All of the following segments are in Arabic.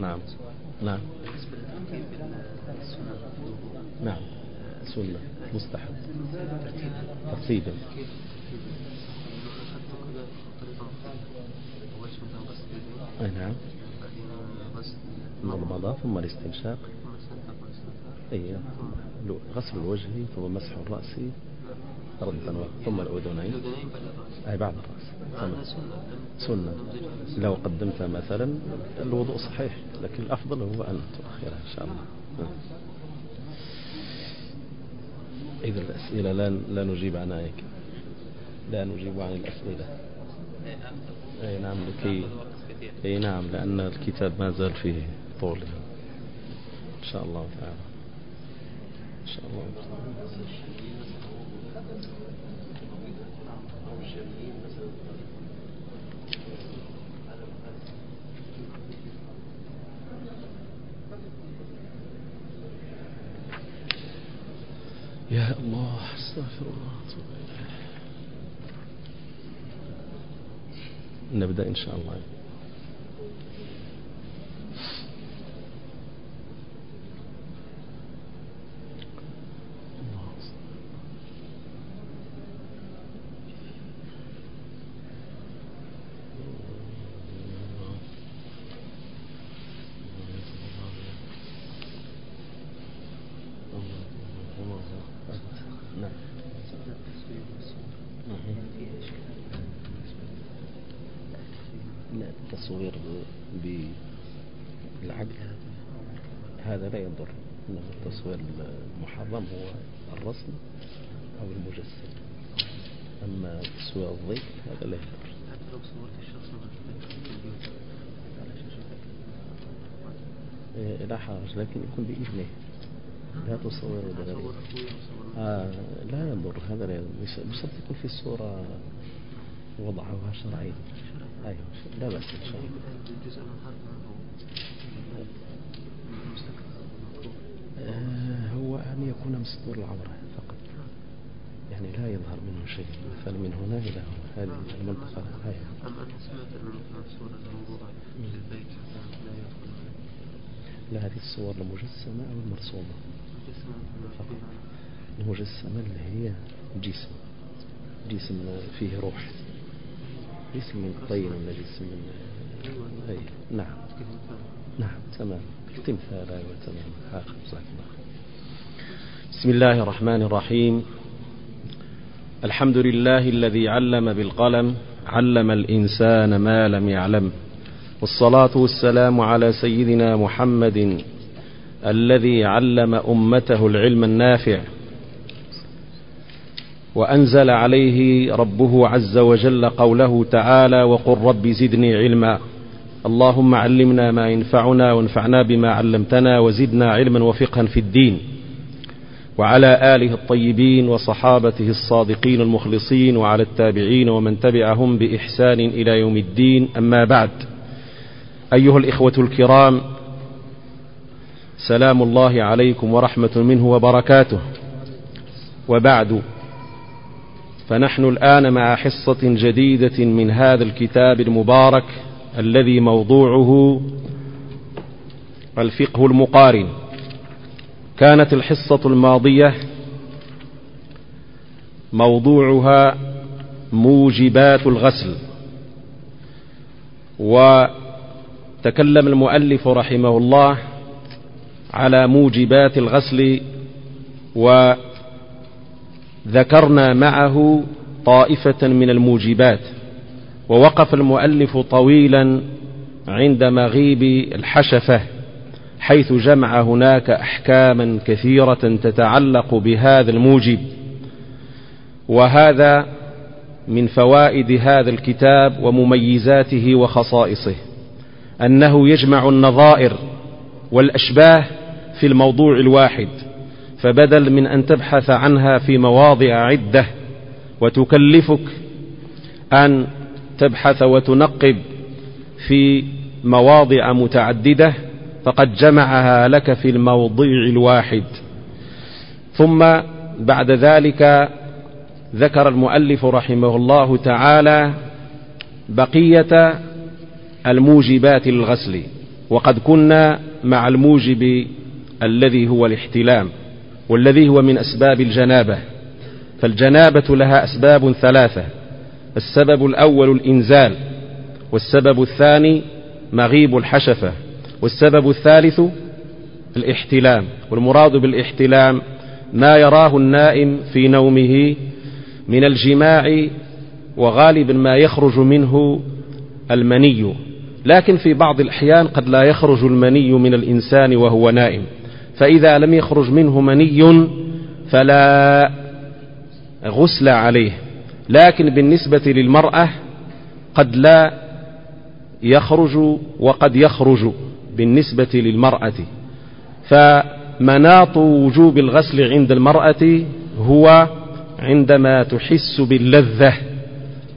نعم. نعم. نعم. سنة. مستحب. ترتيبا أي نعم. المضمضة ثم الاستنشاق. أي غسل الوجه ثم مسح الرأس. ردا ثم الأذنين. أي بعد الرأس. سنة. لو قدمت مثلا الوضوء صحيح لكن الأفضل هو أن تؤخرها إن شاء الله. إذا الأسئلة لا, لا نجيب عنها هيك. لا نجيب عن الأسئلة. أي نعم. لكي أي نعم لأن الكتاب ما زال فيه طول. إن شاء الله تعالى. إن شاء الله. تعالى يا الله أستغفر الله نبدأ إن شاء الله التصوير بالعقل هذا لا يضر إنما التصوير المحرم هو الرسم أو المجسم أما تصوير الضيف هذا لا يضر حتى لو صورت الشخص إيه، لا حرج لكن يكون بإذنه لا تصور بغيره آه لا يضر هذا لا يضر بشرط يكون في الصورة وضعها شرعي أيوة لا بأس إن شاء الله. آه هو أن يكون مستور العورة فقط. يعني لا يظهر منه شيء مثلا من هنا إلى هنا هذه المنطقة. أم أنا سمعت أن الصورة الموضوعة في البيت لا يدخل لا هذه الصور المجسمة أو المرسومة. فقط. المجسمة اللي هي؟ جسم. جسم فيه روح. جسم من طين ولا جسم. من أي نعم. نعم تمام. تمثال أيوة تمام بسم الله الرحمن الرحيم. الحمد لله الذي علم بالقلم علم الإنسان ما لم يعلم. والصلاة والسلام على سيدنا محمد الذي علم أمته العلم النافع. وأنزل عليه ربه عز وجل قوله تعالى وقل رب زدني علما. اللهم علمنا ما ينفعنا وانفعنا بما علمتنا وزدنا علما وفقها في الدين. وعلى آله الطيبين وصحابته الصادقين المخلصين وعلى التابعين ومن تبعهم بإحسان إلى يوم الدين. أما بعد أيها الإخوة الكرام سلام الله عليكم ورحمة منه وبركاته. وبعد فنحن الآن مع حصة جديدة من هذا الكتاب المبارك الذي موضوعه الفقه المقارن. كانت الحصة الماضية موضوعها موجبات الغسل. وتكلم المؤلف رحمه الله على موجبات الغسل و ذكرنا معه طائفة من الموجبات ووقف المؤلف طويلا عند مغيب الحشفة حيث جمع هناك أحكاما كثيرة تتعلق بهذا الموجب. وهذا من فوائد هذا الكتاب ومميزاته وخصائصه أنه يجمع النظائر والأشباه في الموضوع الواحد. فبدل من أن تبحث عنها في مواضع عدة وتكلفك أن تبحث وتنقب في مواضع متعددة فقد جمعها لك في الموضع الواحد. ثم بعد ذلك ذكر المؤلف رحمه الله تعالى بقية الموجبات للغسل وقد كنا مع الموجب الذي هو الاحتلام. والذي هو من أسباب الجنابة. فالجنابة لها أسباب ثلاثة. السبب الأول الإنزال والسبب الثاني مغيب الحشفة والسبب الثالث الاحتلام. والمراد بالاحتلام ما يراه النائم في نومه من الجماع وغالبا ما يخرج منه المني. لكن في بعض الأحيان قد لا يخرج المني من الإنسان وهو نائم. فإذا لم يخرج منه مني فلا غسل عليه. لكن بالنسبة للمرأة قد لا يخرج وقد يخرج بالنسبة للمرأة. فمناط وجوب الغسل عند المرأة هو عندما تحس باللذة.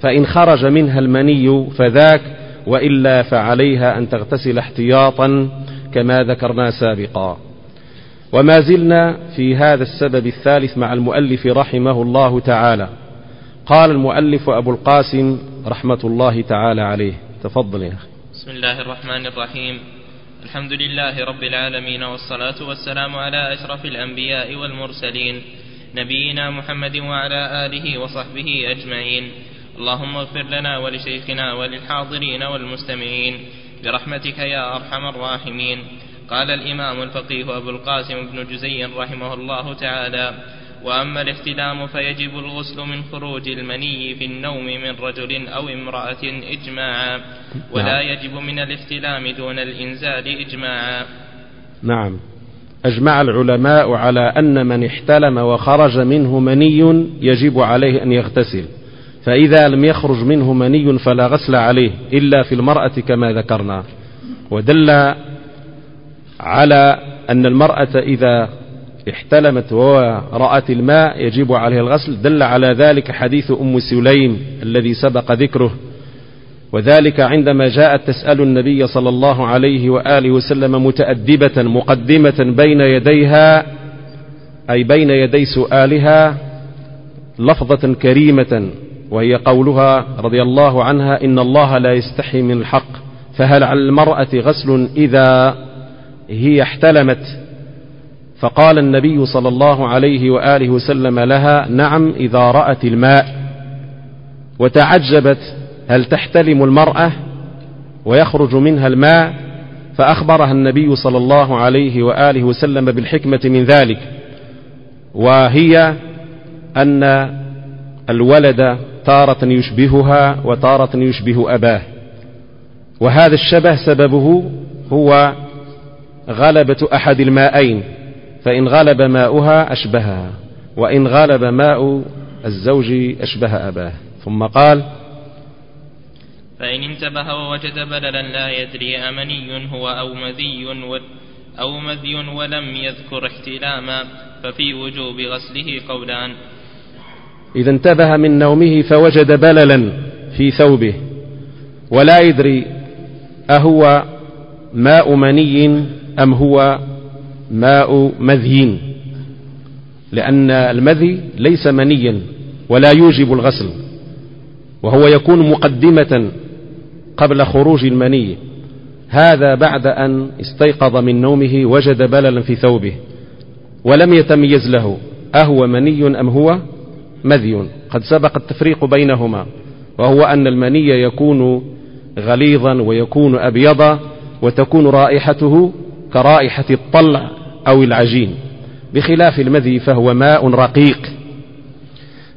فإن خرج منها المني فذاك وإلا فعليها أن تغتسل احتياطا كما ذكرنا سابقا. وما زلنا في هذا السبب الثالث مع المؤلف رحمه الله تعالى. قال المؤلف أبو القاسم رحمة الله تعالى عليه. تفضل يا أخي. بسم الله الرحمن الرحيم. الحمد لله رب العالمين والصلاة والسلام على أشرف الأنبياء والمرسلين نبينا محمد وعلى آله وصحبه أجمعين. اللهم اغفر لنا ولشيخنا وللحاضرين والمستمعين برحمتك يا أرحم الراحمين. قال الإمام الفقيه أبو القاسم بن جزي رحمه الله تعالى وأما الاحتلام فيجب الغسل من خروج المني في النوم من رجل أو امرأة إجماعا ولا نعم. يجب من الاحتلام دون الإنزال إجماعا. نعم. أجمع العلماء على أن من احتلم وخرج منه مني يجب عليه أن يغتسل فإذا لم يخرج منه مني فلا غسل عليه إلا في المرأة كما ذكرنا. ودل على أن المرأة إذا احتلمت ورأت الماء يجب عليها الغسل. دل على ذلك حديث أم سليم الذي سبق ذكره. وذلك عندما جاءت تسأل النبي صلى الله عليه وآله وسلم متأدبة مقدمة بين يديها أي بين يدي سؤالها لفظة كريمة وهي قولها رضي الله عنها إن الله لا يستحي من الحق. فهل على المرأة غسل إذا هي احتلمت. فقال النبي صلى الله عليه وآله وسلم لها نعم إذا رأت الماء. وتعجبت هل تحتلم المرأة؟ ويخرج منها الماء. فأخبرها النبي صلى الله عليه وآله وسلم بالحكمة من ذلك. وهي أن الولد تارة يشبهها وتارة يشبه أباه. وهذا الشبه سببه هو غلبة أحد المائين فإن غلب ماؤها أشبهها وإن غلب ماء الزوج أشبه أباه. ثم قال فإن انتبه ووجد بللا لا يدري أمني هو أو مذي أو مذي ولم يذكر احتلاما ففي وجوب غسله قولان. إذا انتبه من نومه فوجد بللا في ثوبه ولا يدري أهو ماء مني أم هو ماء مذي؟ لأن المذي ليس منيا ولا يوجب الغسل وهو يكون مقدمة قبل خروج المني. هذا بعد أن استيقظ من نومه وجد بللا في ثوبه ولم يتميز له أهو مني أم هو مذي؟ قد سبق التفريق بينهما وهو أن المني يكون غليظا ويكون أبيضا وتكون رائحته كرائحة الطلع أو العجين بخلاف المذي فهو ماء رقيق.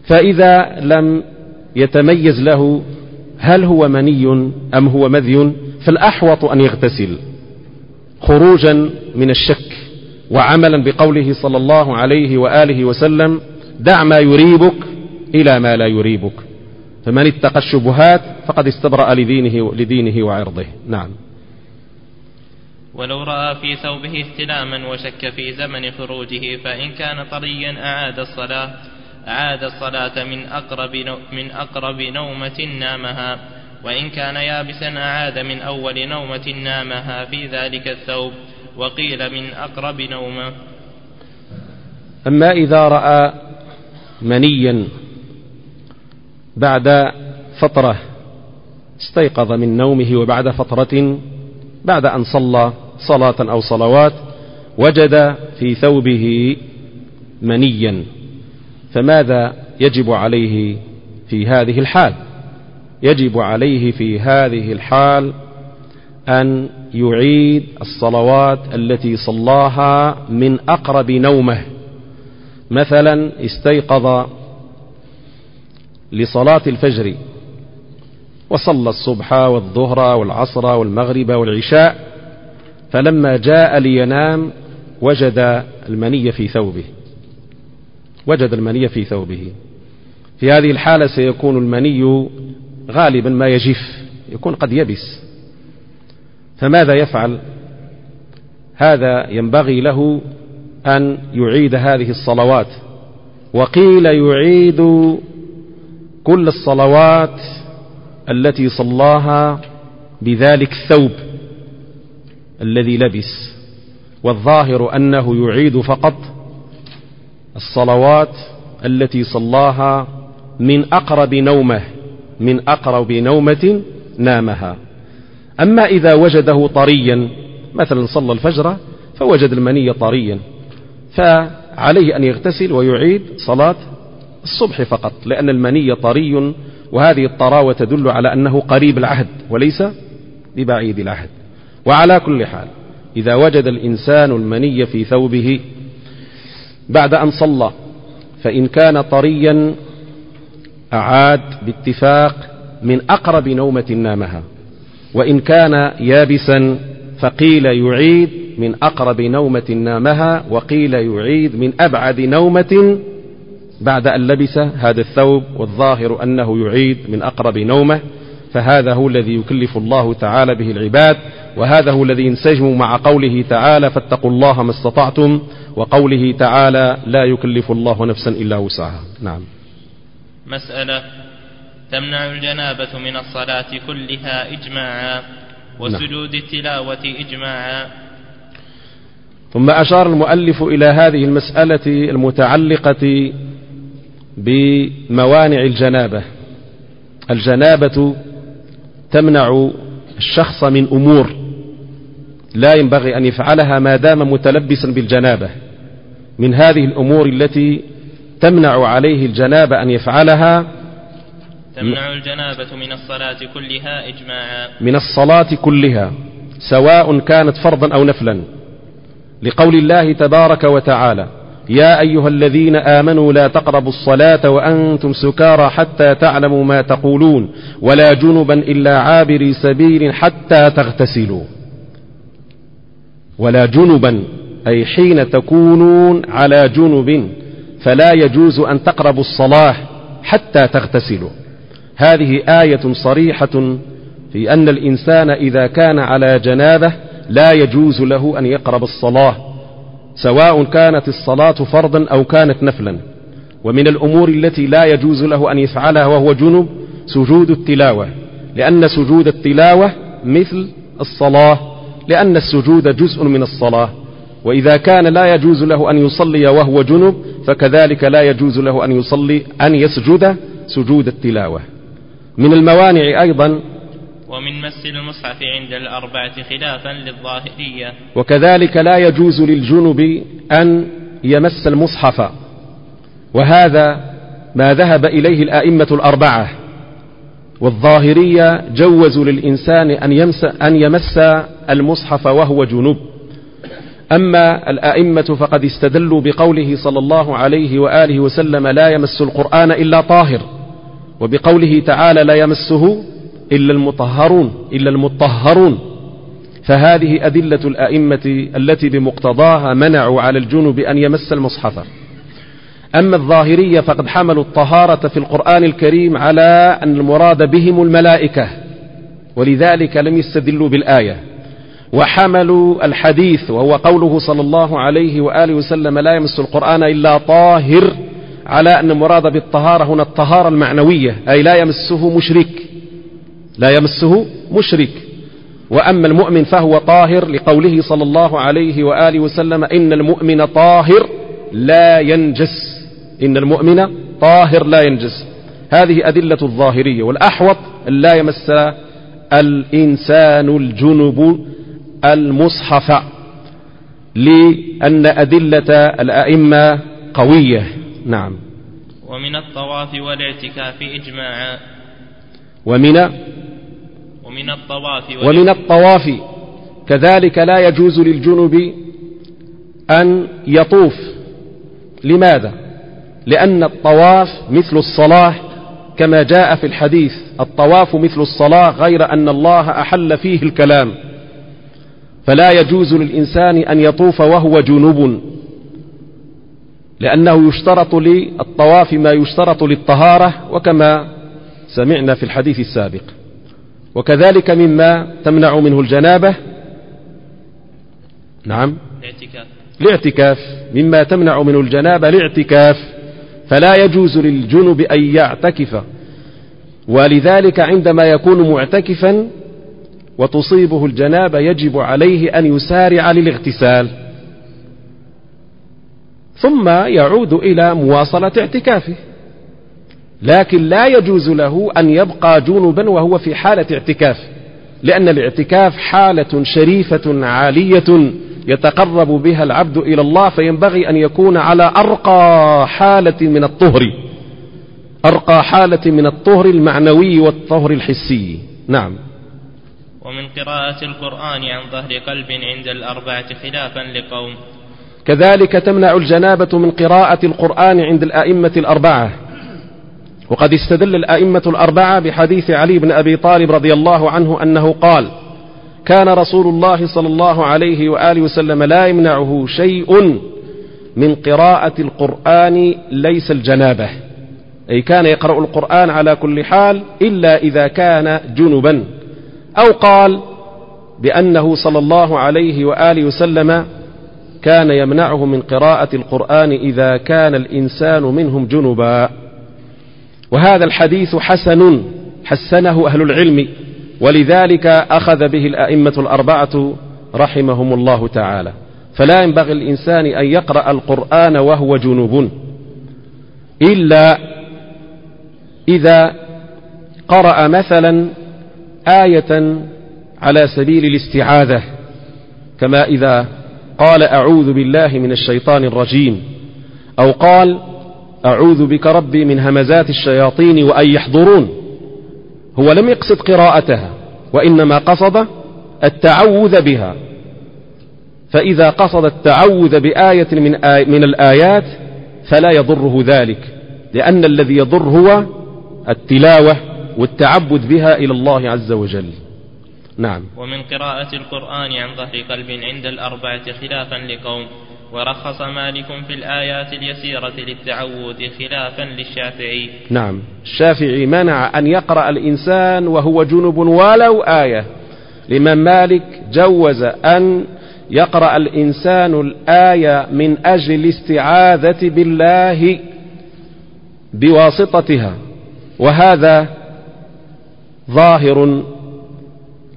فإذا لم يتميز له هل هو مني أم هو مذي فالأحوط أن يغتسل خروجا من الشك وعملا بقوله صلى الله عليه وآله وسلم دع ما يريبك إلى ما لا يريبك فمن اتقى الشبهات فقد استبرأ لدينه, لدينه وعرضه. نعم. ولو رأى في ثوبه احتلاما وشك في زمن خروجه فإن كان طريا أعاد الصلاة أعاد الصلاة من أقرب من أقرب نومة نامها. وإن كان يابسا أعاد من أول نومة نامها في ذلك الثوب وقيل من أقرب نومة. أما إذا رأى منيا بعد فترة استيقظ من نومه وبعد فترة بعد أن صلى صلاة أو صلوات وجد في ثوبه منيا فماذا يجب عليه في هذه الحال؟ يجب عليه في هذه الحال أن يعيد الصلوات التي صلاها من أقرب نومة. مثلا استيقظ لصلاة الفجر وصلى الصبح والظهر والعصر والمغرب والعشاء فلما جاء لينام وجد المني في ثوبه. وجد المني في ثوبه. في هذه الحالة سيكون المني غالبا ما يجف يكون قد يبس. فماذا يفعل؟ هذا ينبغي له أن يعيد هذه الصلوات. وقيل يعيد كل الصلوات التي صلاها بذلك الثوب. الذي لبس والظاهر أنه يعيد فقط الصلوات التي صلاها من أقرب نومة من أقرب نومة نامها. أما إذا وجده طريا مثلا صلى الفجر فوجد المني طريا فعليه أن يغتسل ويعيد صلاة الصبح فقط لأن المني طري وهذه الطراوة تدل على أنه قريب العهد وليس ببعيد العهد. وعلى كل حال إذا وجد الإنسان المني في ثوبه بعد أن صلى فإن كان طريا أعاد باتفاق من أقرب نومة نامها وإن كان يابسا فقيل يعيد من أقرب نومة نامها وقيل يعيد من أبعد نومة بعد أن لبس هذا الثوب والظاهر أنه يعيد من أقرب نومة فهذا هو الذي يكلف الله تعالى به العباد وهذا هو الذي ينسجم مع قوله تعالى فاتقوا الله ما استطعتم وقوله تعالى لا يكلف الله نفسا إلا وسعها. نعم. مسألة تمنع الجنابة من الصلاة كلها إجماعا وسجود التلاوة إجماعا. ثم أشار المؤلف إلى هذه المسألة المتعلقة بموانع الجنابة. الجنابة تمنع الشخص من أمور. لا ينبغي أن يفعلها ما دام متلبسا بالجنابة. من هذه الأمور التي تمنع عليه الجنابة أن يفعلها تمنع الجنابة من الصلاة كلها إجماعا. من الصلاة كلها سواء كانت فرضا أو نفلا. لقول الله تبارك وتعالى يا أيها الذين آمنوا لا تقربوا الصلاة وأنتم سكارى حتى تعلموا ما تقولون ولا جنبا إلا عابري سبيل حتى تغتسلوا. ولا جنبا أي حين تكونون على جنب فلا يجوز أن تقربوا الصلاة حتى تغتسلوا. هذه آية صريحة في أن الإنسان إذا كان على جنابة لا يجوز له أن يقرب الصلاة سواء كانت الصلاة فرضا أو كانت نفلا. ومن الأمور التي لا يجوز له أن يفعلها وهو جنب سجود التلاوة لأن سجود التلاوة مثل الصلاة. لأن السجود جزء من الصلاة وإذا كان لا يجوز له أن يصلي وهو جنب فكذلك لا يجوز له أن يصلي أن يسجد سجود التلاوة. من الموانع أيضا ومن مس المصحف عند الأربعة خلافا للظاهرية. وكذلك لا يجوز للجنب أن يمس المصحف. وهذا ما ذهب إليه الآئمة الأربعة. والظاهرية جوزوا للإنسان أن يمس, أن يمس المصحف وهو جنوب. أما الآئمة فقد استدلوا بقوله صلى الله عليه وآله وسلم لا يمس القرآن إلا طاهر وبقوله تعالى لا يمسه إلا المطهرون إلا المطهرون. فهذه أدلة الأئمة التي بمقتضاها منعوا على الجنب أن يمس المصحف. أما الظاهرية فقد حملوا الطهارة في القرآن الكريم على أن المراد بهم الملائكة ولذلك لم يستدلوا بالآية. وحملوا الحديث وهو قوله صلى الله عليه وآله وسلم لا يمس القرآن إلا طاهر على أن المراد بالطهارة هنا الطهارة المعنوية أي لا يمسه مشرك. لا يمسه مشرك. وأما المؤمن فهو طاهر لقوله صلى الله عليه وآله وسلم إن المؤمن طاهر لا ينجس. إن المؤمن طاهر لا ينجس. هذه أدلة الظاهرية والأحوط لا يمس الإنسان الجنب المصحف لأن أدلة الأئمة قوية. نعم. ومن الطواف والاعتكاف إجماعا. ومن ومن الطواف ومن الطواف كذلك لا يجوز للجنب أن يطوف. لماذا؟ لأن الطواف مثل الصلاة كما جاء في الحديث. الطواف مثل الصلاة غير أن الله أحل فيه الكلام. فلا يجوز للإنسان أن يطوف وهو جنوب. لأنه يشترط للطواف ما يشترط للطهارة وكما سمعنا في الحديث السابق. وكذلك مما تمنع منه الجنابة. نعم. الاعتكاف. الاعتكاف. مما تمنع منه الجنابة الاعتكاف. فلا يجوز للجنب أن يعتكف. ولذلك عندما يكون معتكفا وتصيبه الجنابة يجب عليه أن يسارع للاغتسال. ثم يعود إلى مواصلة اعتكافه. لكن لا يجوز له أن يبقى جنبا وهو في حالة اعتكاف لأن الاعتكاف حالة شريفة عالية. يتقرب بها العبد إلى الله فينبغي أن يكون على أرقى حالة من الطهر. أرقى حالة من الطهر المعنوي والطهر الحسي. نعم. ومن قراءة القرآن عن ظهر قلب عند الأربعة خلافا لقوم. كذلك تمنع الجنابة من قراءة القرآن عند الآئمة الأربعة. وقد استدل الآئمة الأربعة بحديث علي بن أبي طالب رضي الله عنه أنه قال كان رسول الله صلى الله عليه وآله وسلم لا يمنعه شيء من قراءة القرآن ليس الجنابة. أي كان يقرأ القرآن على كل حال إلا إذا كان جنبا. أو قال بأنه صلى الله عليه وآله وسلم كان يمنعه من قراءة القرآن إذا كان الإنسان منهم جنبا. وهذا الحديث حسن حسنه أهل العلم. ولذلك أخذ به الأئمة الأربعة رحمهم الله تعالى. فلا ينبغي الإنسان أن يقرأ القرآن وهو جنوب. إلا إذا قرأ مثلا آية على سبيل الاستعاذة كما إذا قال أعوذ بالله من الشيطان الرجيم أو قال أعوذ بك ربي من همزات الشياطين وأن يحضرون. هو لم يقصد قراءتها وإنما قصد التعوذ بها. فإذا قصد التعوذ بآية من, آي من الآيات فلا يضره ذلك لأن الذي يضر هو التلاوة والتعبد بها إلى الله عز وجل. نعم. ومن قراءة القرآن عن ظهر قلب عند الأربعة خلافا لقوم. ورخص مالك في الآيات اليسيرة للتعوذ خلافا للشافعي. نعم. الشافعي منع أن يقرأ الإنسان وهو جنب ولو آية. لمن مالك جوز أن يقرأ الإنسان الآية من أجل الاستعاذة بالله بواسطتها. وهذا ظاهر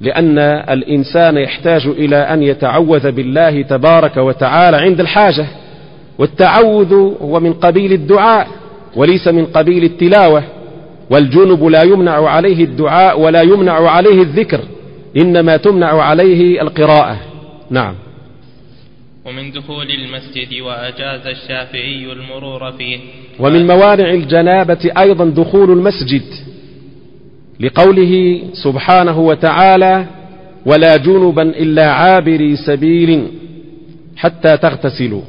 لأن الإنسان يحتاج إلى أن يتعوذ بالله تبارك وتعالى عند الحاجة والتعوذ هو من قبيل الدعاء وليس من قبيل التلاوة والجنب لا يمنع عليه الدعاء ولا يمنع عليه الذكر إنما تمنع عليه القراءة. نعم. ومن دخول المسجد وأجاز الشافعي المرور فيه. ومن موانع الجنابة أيضا دخول المسجد. لقوله سبحانه وتعالى ولا جنبا إلا عابري سبيل حتى تغتسلوا.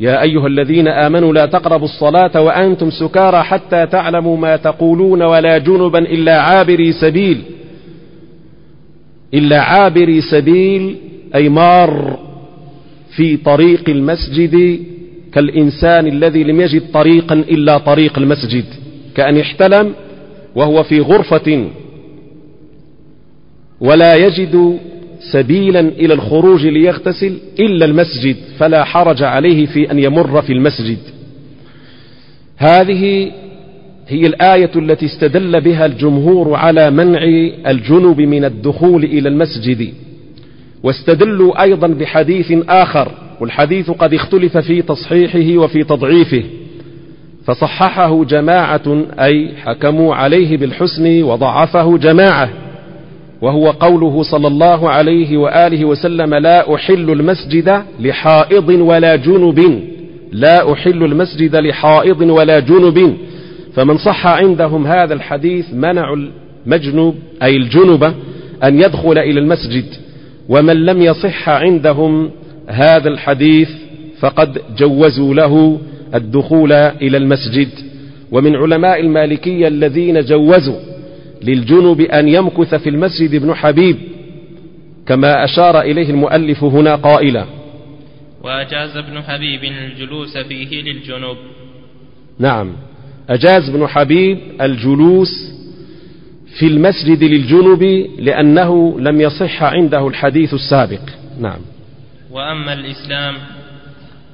يا أيها الذين آمنوا لا تقربوا الصلاة وأنتم سكارى حتى تعلموا ما تقولون ولا جنبا إلا عابري سبيل إلا عابري سبيل أي مار في طريق المسجد كالإنسان الذي لم يجد طريقا إلا طريق المسجد كأن احتلم وهو في غرفة ولا يجد سبيلا إلى الخروج ليغتسل إلا المسجد فلا حرج عليه في أن يمر في المسجد. هذه هي الآية التي استدل بها الجمهور على منع الجنب من الدخول إلى المسجد. واستدلوا أيضا بحديث آخر والحديث قد اختلف في تصحيحه وفي تضعيفه. فصححه جماعة أي حكموا عليه بالحسن وضعفه جماعة. وهو قوله صلى الله عليه وآله وسلم لا أحل المسجد لحائض ولا جنب لا أحل المسجد لحائض ولا جنب. فمن صح عندهم هذا الحديث منعوا المجنوب أي الجنب أن يدخل إلى المسجد. ومن لم يصح عندهم هذا الحديث فقد جوزوا له الدخول إلى المسجد. ومن علماء المالكية الذين جوزوا للجنب أن يمكث في المسجد ابن حبيب كما أشار إليه المؤلف هنا قائلا. وأجاز ابن حبيب الجلوس فيه للجنوب. نعم أجاز ابن حبيب الجلوس في المسجد للجنب لأنه لم يصح عنده الحديث السابق. نعم. وأما الإسلام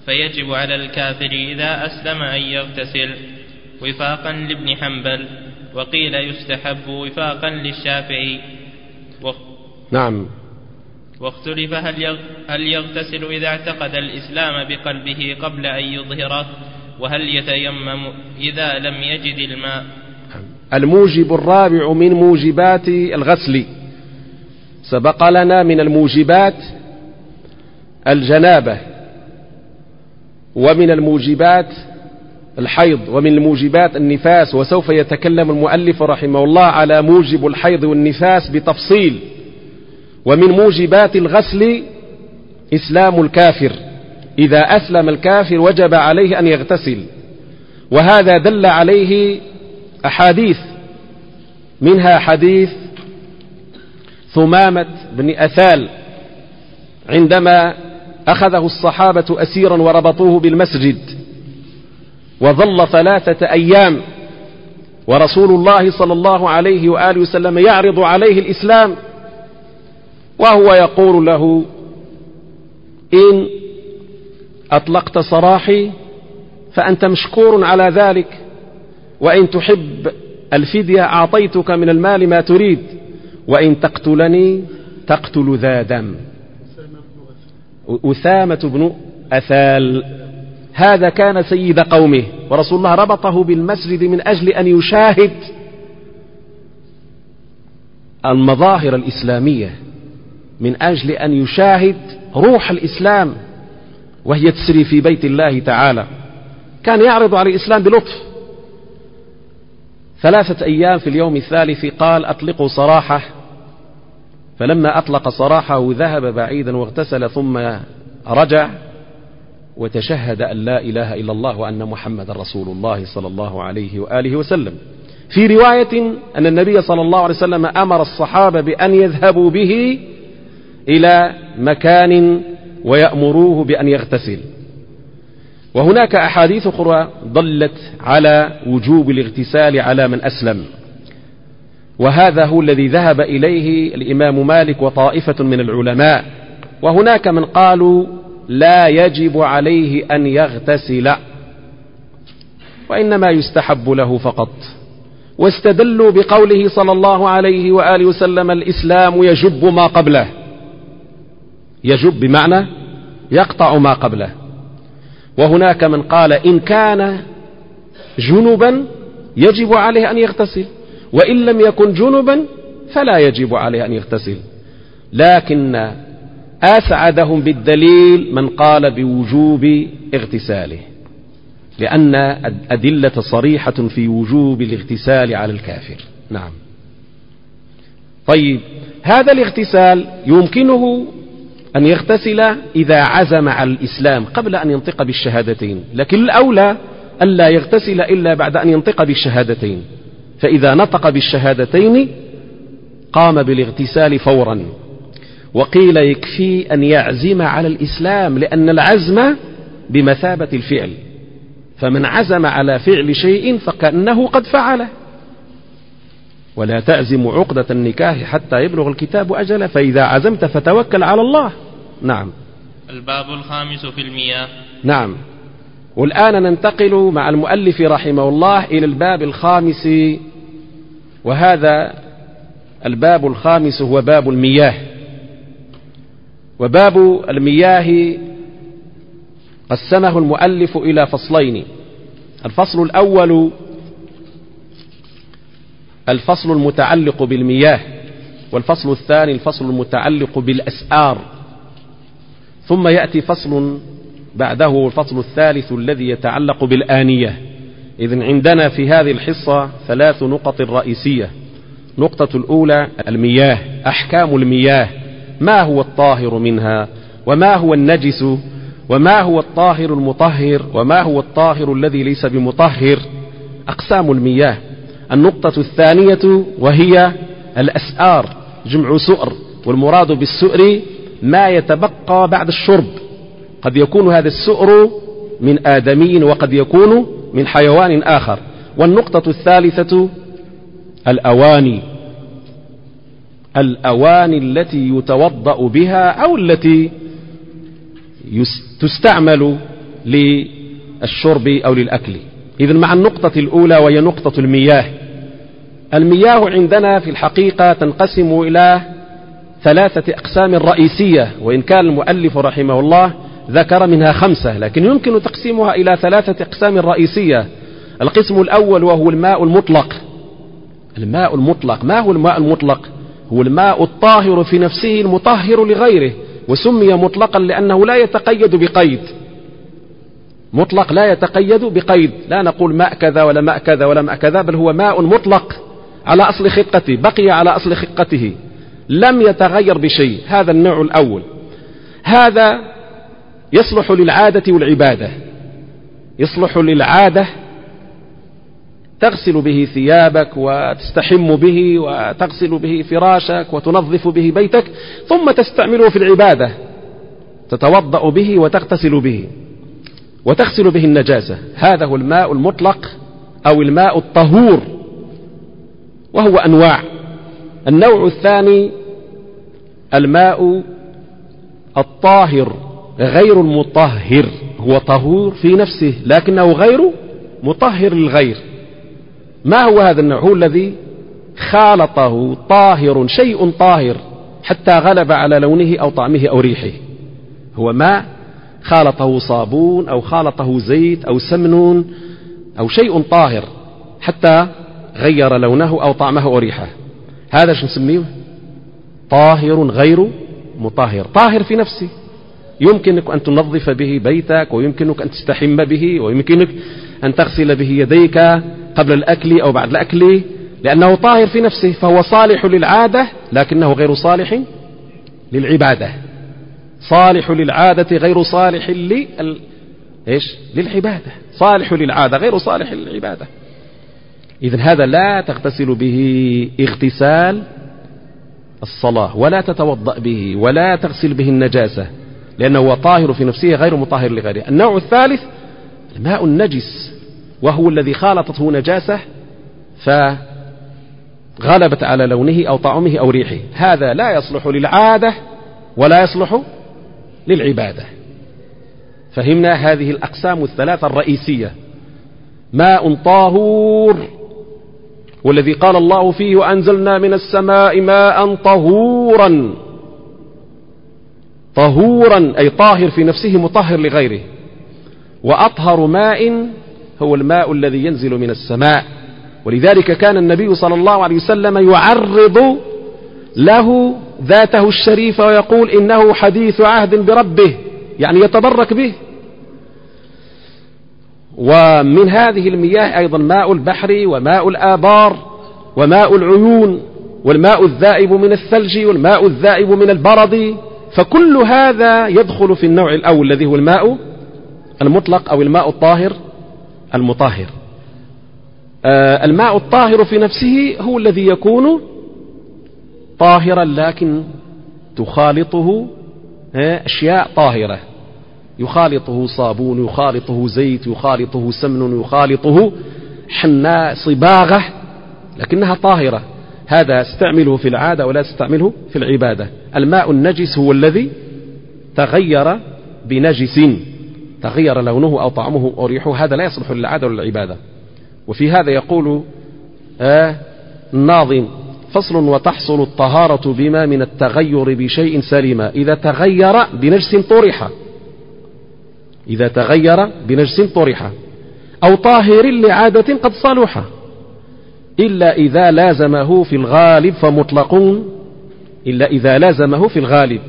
فيجب على الكافر إذا أسلم أن يغتسل. وفاقا لابن حنبل. وقيل يستحب وفاقا للشافعي. و... نعم. واختلف هل هل يغتسل إذا اعتقد الإسلام بقلبه قبل أن يظهره؟ وهل يتيمم إذا لم يجد الماء؟ الموجب الرابع من موجبات الغسل. سبق لنا من الموجبات الجنابة. ومن الموجبات الحيض ومن الموجبات النفاس وسوف يتكلم المؤلف رحمه الله على موجب الحيض والنفاس بتفصيل. ومن موجبات الغسل إسلام الكافر إذا أسلم الكافر وجب عليه أن يغتسل. وهذا دل عليه أحاديث منها حديث ثمامة بن أثال عندما أخذه الصحابة أسيرا وربطوه بالمسجد وظل ثلاثة أيام ورسول الله صلى الله عليه وآله وسلم يعرض عليه الإسلام وهو يقول له إن أطلقت سراحي فأنت مشكور على ذلك وإن تحب الفدية أعطيتك من المال ما تريد وإن تقتلني تقتل ذا دم. أسامة بن أثال. هذا كان سيد قومه ورسول الله ربطه بالمسجد من أجل أن يشاهد المظاهر الإسلامية من أجل أن يشاهد روح الإسلام وهي تسري في بيت الله تعالى. كان يعرض على الإسلام بلطف. ثلاثة أيام في اليوم الثالث قال أطلقوا سراحه فلما أطلق سراحه ذهب بعيدا واغتسل ثم رجع وتشهد أن لا إله إلا الله وأن محمد رسول الله صلى الله عليه وآله وسلم. في رواية أن النبي صلى الله عليه وسلم أمر الصحابة بأن يذهبوا به إلى مكان ويأمروه بأن يغتسل. وهناك أحاديث أخرى ضلت على وجوب الاغتسال على من أسلم. وهذا هو الذي ذهب إليه الإمام مالك وطائفة من العلماء. وهناك من قالوا لا يجب عليه أن يغتسل وإنما يستحب له فقط. واستدلوا بقوله صلى الله عليه وآله وسلم الإسلام يجب ما قبله. يجب بمعنى يقطع ما قبله. وهناك من قال إن كان جنبا يجب عليه أن يغتسل. وإن لم يكن جنبا فلا يجب عليه أن يغتسل. لكن أسعدهم بالدليل من قال بوجوب اغتساله لأن أدلة صريحة في وجوب الاغتسال على الكافر. نعم. طيب هذا الاغتسال يمكنه أن يغتسل إذا عزم على الإسلام قبل أن ينطق بالشهادتين لكن الأولى ألا يغتسل إلا بعد أن ينطق بالشهادتين. فإذا نطق بالشهادتين قام بالاغتسال فورا. وقيل يكفي أن يعزم على الإسلام لأن العزم بمثابة الفعل. فمن عزم على فعل شيء فكأنه قد فعله. ولا تعزم عقدة النكاح حتى يبلغ الكتاب أجله فإذا عزمت فتوكل على الله. نعم. الباب الخامس في المياه. نعم. والآن ننتقل مع المؤلف رحمه الله إلى الباب الخامس وهذا الباب الخامس هو باب المياه. وباب المياه قسمه المؤلف إلى فصلين. الفصل الأول الفصل المتعلق بالمياه والفصل الثاني الفصل المتعلق بالأسآر ثم يأتي فصل بعده الفصل الثالث الذي يتعلق بالآنية. إذن عندنا في هذه الحصة ثلاث نقط رئيسية. نقطة الأولى المياه أحكام المياه. ما هو الطاهر منها؟ وما هو النجس؟ وما هو الطاهر المطهر؟ وما هو الطاهر الذي ليس بمطهر؟ أقسام المياه. النقطة الثانية وهي الأسآر جمع سؤر. والمراد بالسؤر ما يتبقى بعد الشرب. قد يكون هذا السؤر من آدمي وقد يكون من حيوان آخر. والنقطة الثالثة الأواني. الأواني التي يتوضأ بها أو التي تستعمل للشرب أو للأكل. إذن مع النقطة الأولى وهي نقطة المياه. المياه عندنا في الحقيقة تنقسم إلى ثلاثة أقسام رئيسية. وإن كان المؤلف رحمه الله ذكر منها خمسة لكن يمكن تقسيمها إلى ثلاثة أقسام رئيسية. القسم الأول وهو الماء المطلق. الماء المطلق. ما هو الماء المطلق؟ هو الماء الطاهر في نفسه المطهر لغيره وسمي مطلقا لأنه لا يتقيد بقيد. مطلق لا يتقيد بقيد. لا نقول ماء كذا ولا ماء كذا ولا ماء كذا بل هو ماء مطلق على أصل خقته بقي على أصل خقته. لم يتغير بشيء. هذا النوع الأول. هذا يصلح للعادة والعبادة. يصلح للعادة تغسل به ثيابك وتستحم به وتغسل به فراشك وتنظف به بيتك ثم تستعمله في العبادة. تتوضأ به وتغتسل به وتغسل به النجاسة. هذا هو الماء المطلق أو الماء الطهور وهو أنواع. النوع الثاني الماء الطاهر. غير المطهر هو طهور في نفسه لكنه غير مطهر للغير. ما هو هذا النوع هو الذي خالطه طاهر شيء طاهر حتى غلب على لونه أو طعمه أو ريحه؟ هو ماء خالطه صابون أو خالطه زيت أو سمن أو شيء طاهر حتى غير لونه أو طعمه أو ريحه. هذا شو نسميه؟ طاهر غير مطهر. طاهر في نفسه. يمكنك أن تنظف به بيتك ويمكنك أن تستحم به ويمكنك أن تغسل به يديك قبل الأكل أو بعد الأكل لأنه طاهر في نفسه فهو صالح للعادة لكنه غير صالح للعبادة. صالح للعادة غير صالح لل... إيش؟ للعبادة. صالح للعادة غير صالح للعبادة. إذا هذا لا تغتسل به اغتسال الصلاة ولا تتوضأ به ولا تغسل به النجاسة. لأنه هو طاهر في نفسه غير مطهر لغيره. النوع الثالث الماء النجس وهو الذي خالطته نجاسة فغلبت على لونه أو طعمه أو ريحه. هذا لا يصلح للعادة ولا يصلح للعبادة. فهمنا هذه الأقسام الثلاثة الرئيسية. ماء طاهور والذي قال الله فيه وأنزلنا من السماء ماء طهورا. طهورا أي طاهر في نفسه مطهر لغيره. وأطهر ماء هو الماء الذي ينزل من السماء. ولذلك كان النبي صلى الله عليه وسلم يعرض له ذاته الشريفة ويقول إنه حديث عهد بربه يعني يتبرك به. ومن هذه المياه أيضا ماء البحر وماء الآبار وماء العيون والماء الذائب من الثلج والماء الذائب من البرد. فكل هذا يدخل في النوع الأول الذي هو الماء المطلق أو الماء الطاهر المطهر. آه الماء الطاهر في نفسه هو الذي يكون طاهرا لكن تخالطه آه أشياء طاهرة. يخالطه صابون يخالطه زيت يخالطه سمن يخالطه حناء صباغة لكنها طاهرة. هذا استعمله في العادة ولا تستعمله في العبادة. الماء النجس هو الذي تغير بنجس تغير لونه أو طعمه أو ريحه. هذا لا يصلح للعادة ولا للعبادة. وفي هذا يقول آه الناظم فصل وتحصل الطهارة بما من التغير بشيء سليما إذا تغير بنجس طرح. إذا تغير بنجس طرح. أو طاهر لعادة قد صلح. إلا إذا لازمه في الغالب فمطلق إلا إذا لازمه في الغالب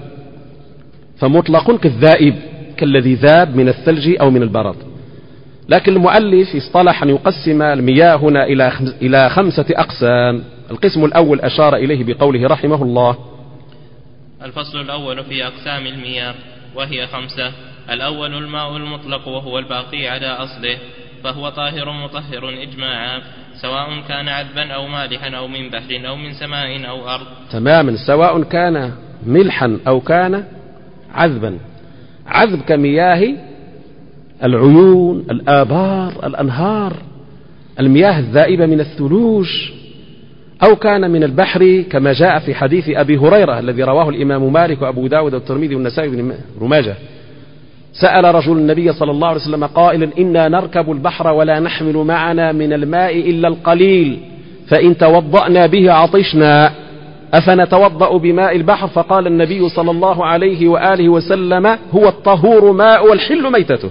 فمطلق كالذائب كالذي ذاب من الثلج أو من البرد. لكن المؤلف اصطلح أن يقسم المياه هنا إلى إلى خمسة أقسام. القسم الأول أشار إليه بقوله رحمه الله الفصل الأول في أقسام المياه وهي خمسة. الأول الماء المطلق وهو الباقي على أصله فهو طاهر مطهر إجماعا. سواء كان عذبا أو مالحا أو من بحر أو من سماء أو أرض. تماما سواء كان ملحا أو كان عذبا. عذب كمياه العيون الآبار الأنهار المياه الذائبة من الثلوج أو كان من البحر كما جاء في حديث أبي هريرة الذي رواه الإمام مالك وأبو داود والترمذي والنسائي بن رماجة سأل رجل النبي صلى الله عليه وسلم قائلا إنا نركب البحر ولا نحمل معنا من الماء إلا القليل فإن توضأنا به عطشنا. أفنتوضأ بماء البحر؟ فقال النبي صلى الله عليه وآله وسلم هو الطهور ماء والحل ميتته.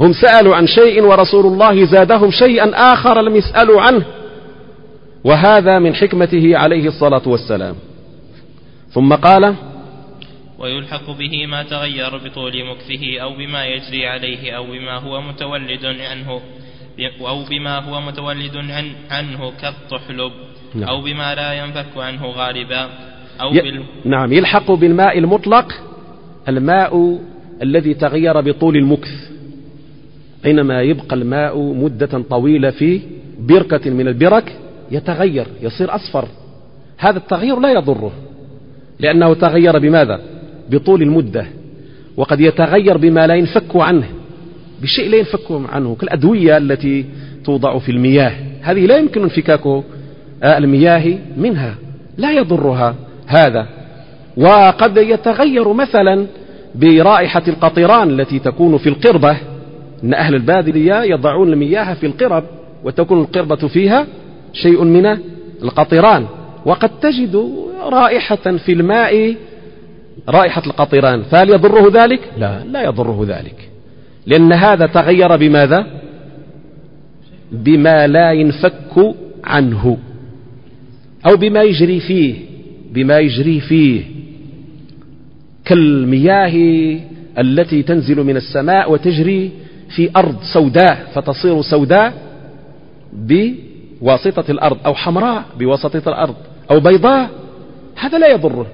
هم سألوا عن شيء ورسول الله زادهم شيئا آخر لم يسألوا عنه. وهذا من حكمته عليه الصلاة والسلام. ثم قال ويلحق به ما تغير بطول مكثه أو بما يجري عليه أو بما هو متولد عنه أو بما هو متولد عن عنه كالطحلب نعم. أو بما لا ينفك عنه غالبا أو ي... بال... نعم يلحق بالماء المطلق الماء الذي تغير بطول المكث حينما يبقى الماء مدة طويلة في بركة من البرك يتغير يصير أصفر هذا التغيير لا يضره لأنه تغير بماذا بطول المدة وقد يتغير بما لا ينفك عنه بشيء لا ينفك عنه كالأدوية التي توضع في المياه. هذه لا يمكن انفكاك آه، المياه منها لا يضرها هذا. وقد يتغير مثلا برائحة القطران التي تكون في القربة أن أهل البادية يضعون المياه في القرب وتكون القربة فيها شيء من القطران. وقد تجد رائحة في الماء رائحة القطران فهل يضره ذلك؟ لا لا يضره ذلك لأن هذا تغير بماذا؟ بما لا ينفك عنه أو بما يجري فيه بما يجري فيه كالمياه التي تنزل من السماء وتجري في أرض سوداء فتصير سوداء بواسطة الأرض أو حمراء بواسطة الأرض أو بيضاء هذا لا يضره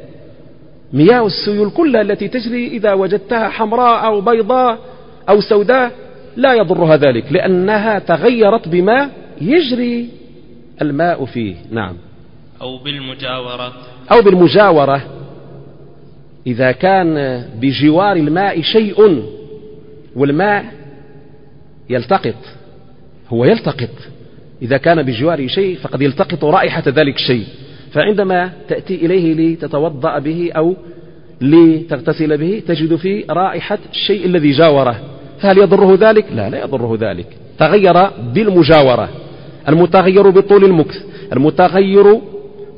مياه السيول كلها التي تجري إذا وجدتها حمراء أو بيضاء أو سوداء لا يضرها ذلك لأنها تغيرت بما يجري الماء فيه. نعم. أو بالمجاورة. أو بالمجاورة. إذا كان بجوار الماء شيء والماء يلتقط هو يلتقط. إذا كان بجواره شيء فقد يلتقط رائحة ذلك الشيء فعندما تأتي إليه لتتوضأ به أو لتغتسل به تجد فيه رائحة الشيء الذي جاوره. فهل يضره ذلك؟ لا لا يضره ذلك. تغير بالمجاورة. المتغير بطول المكث. المتغير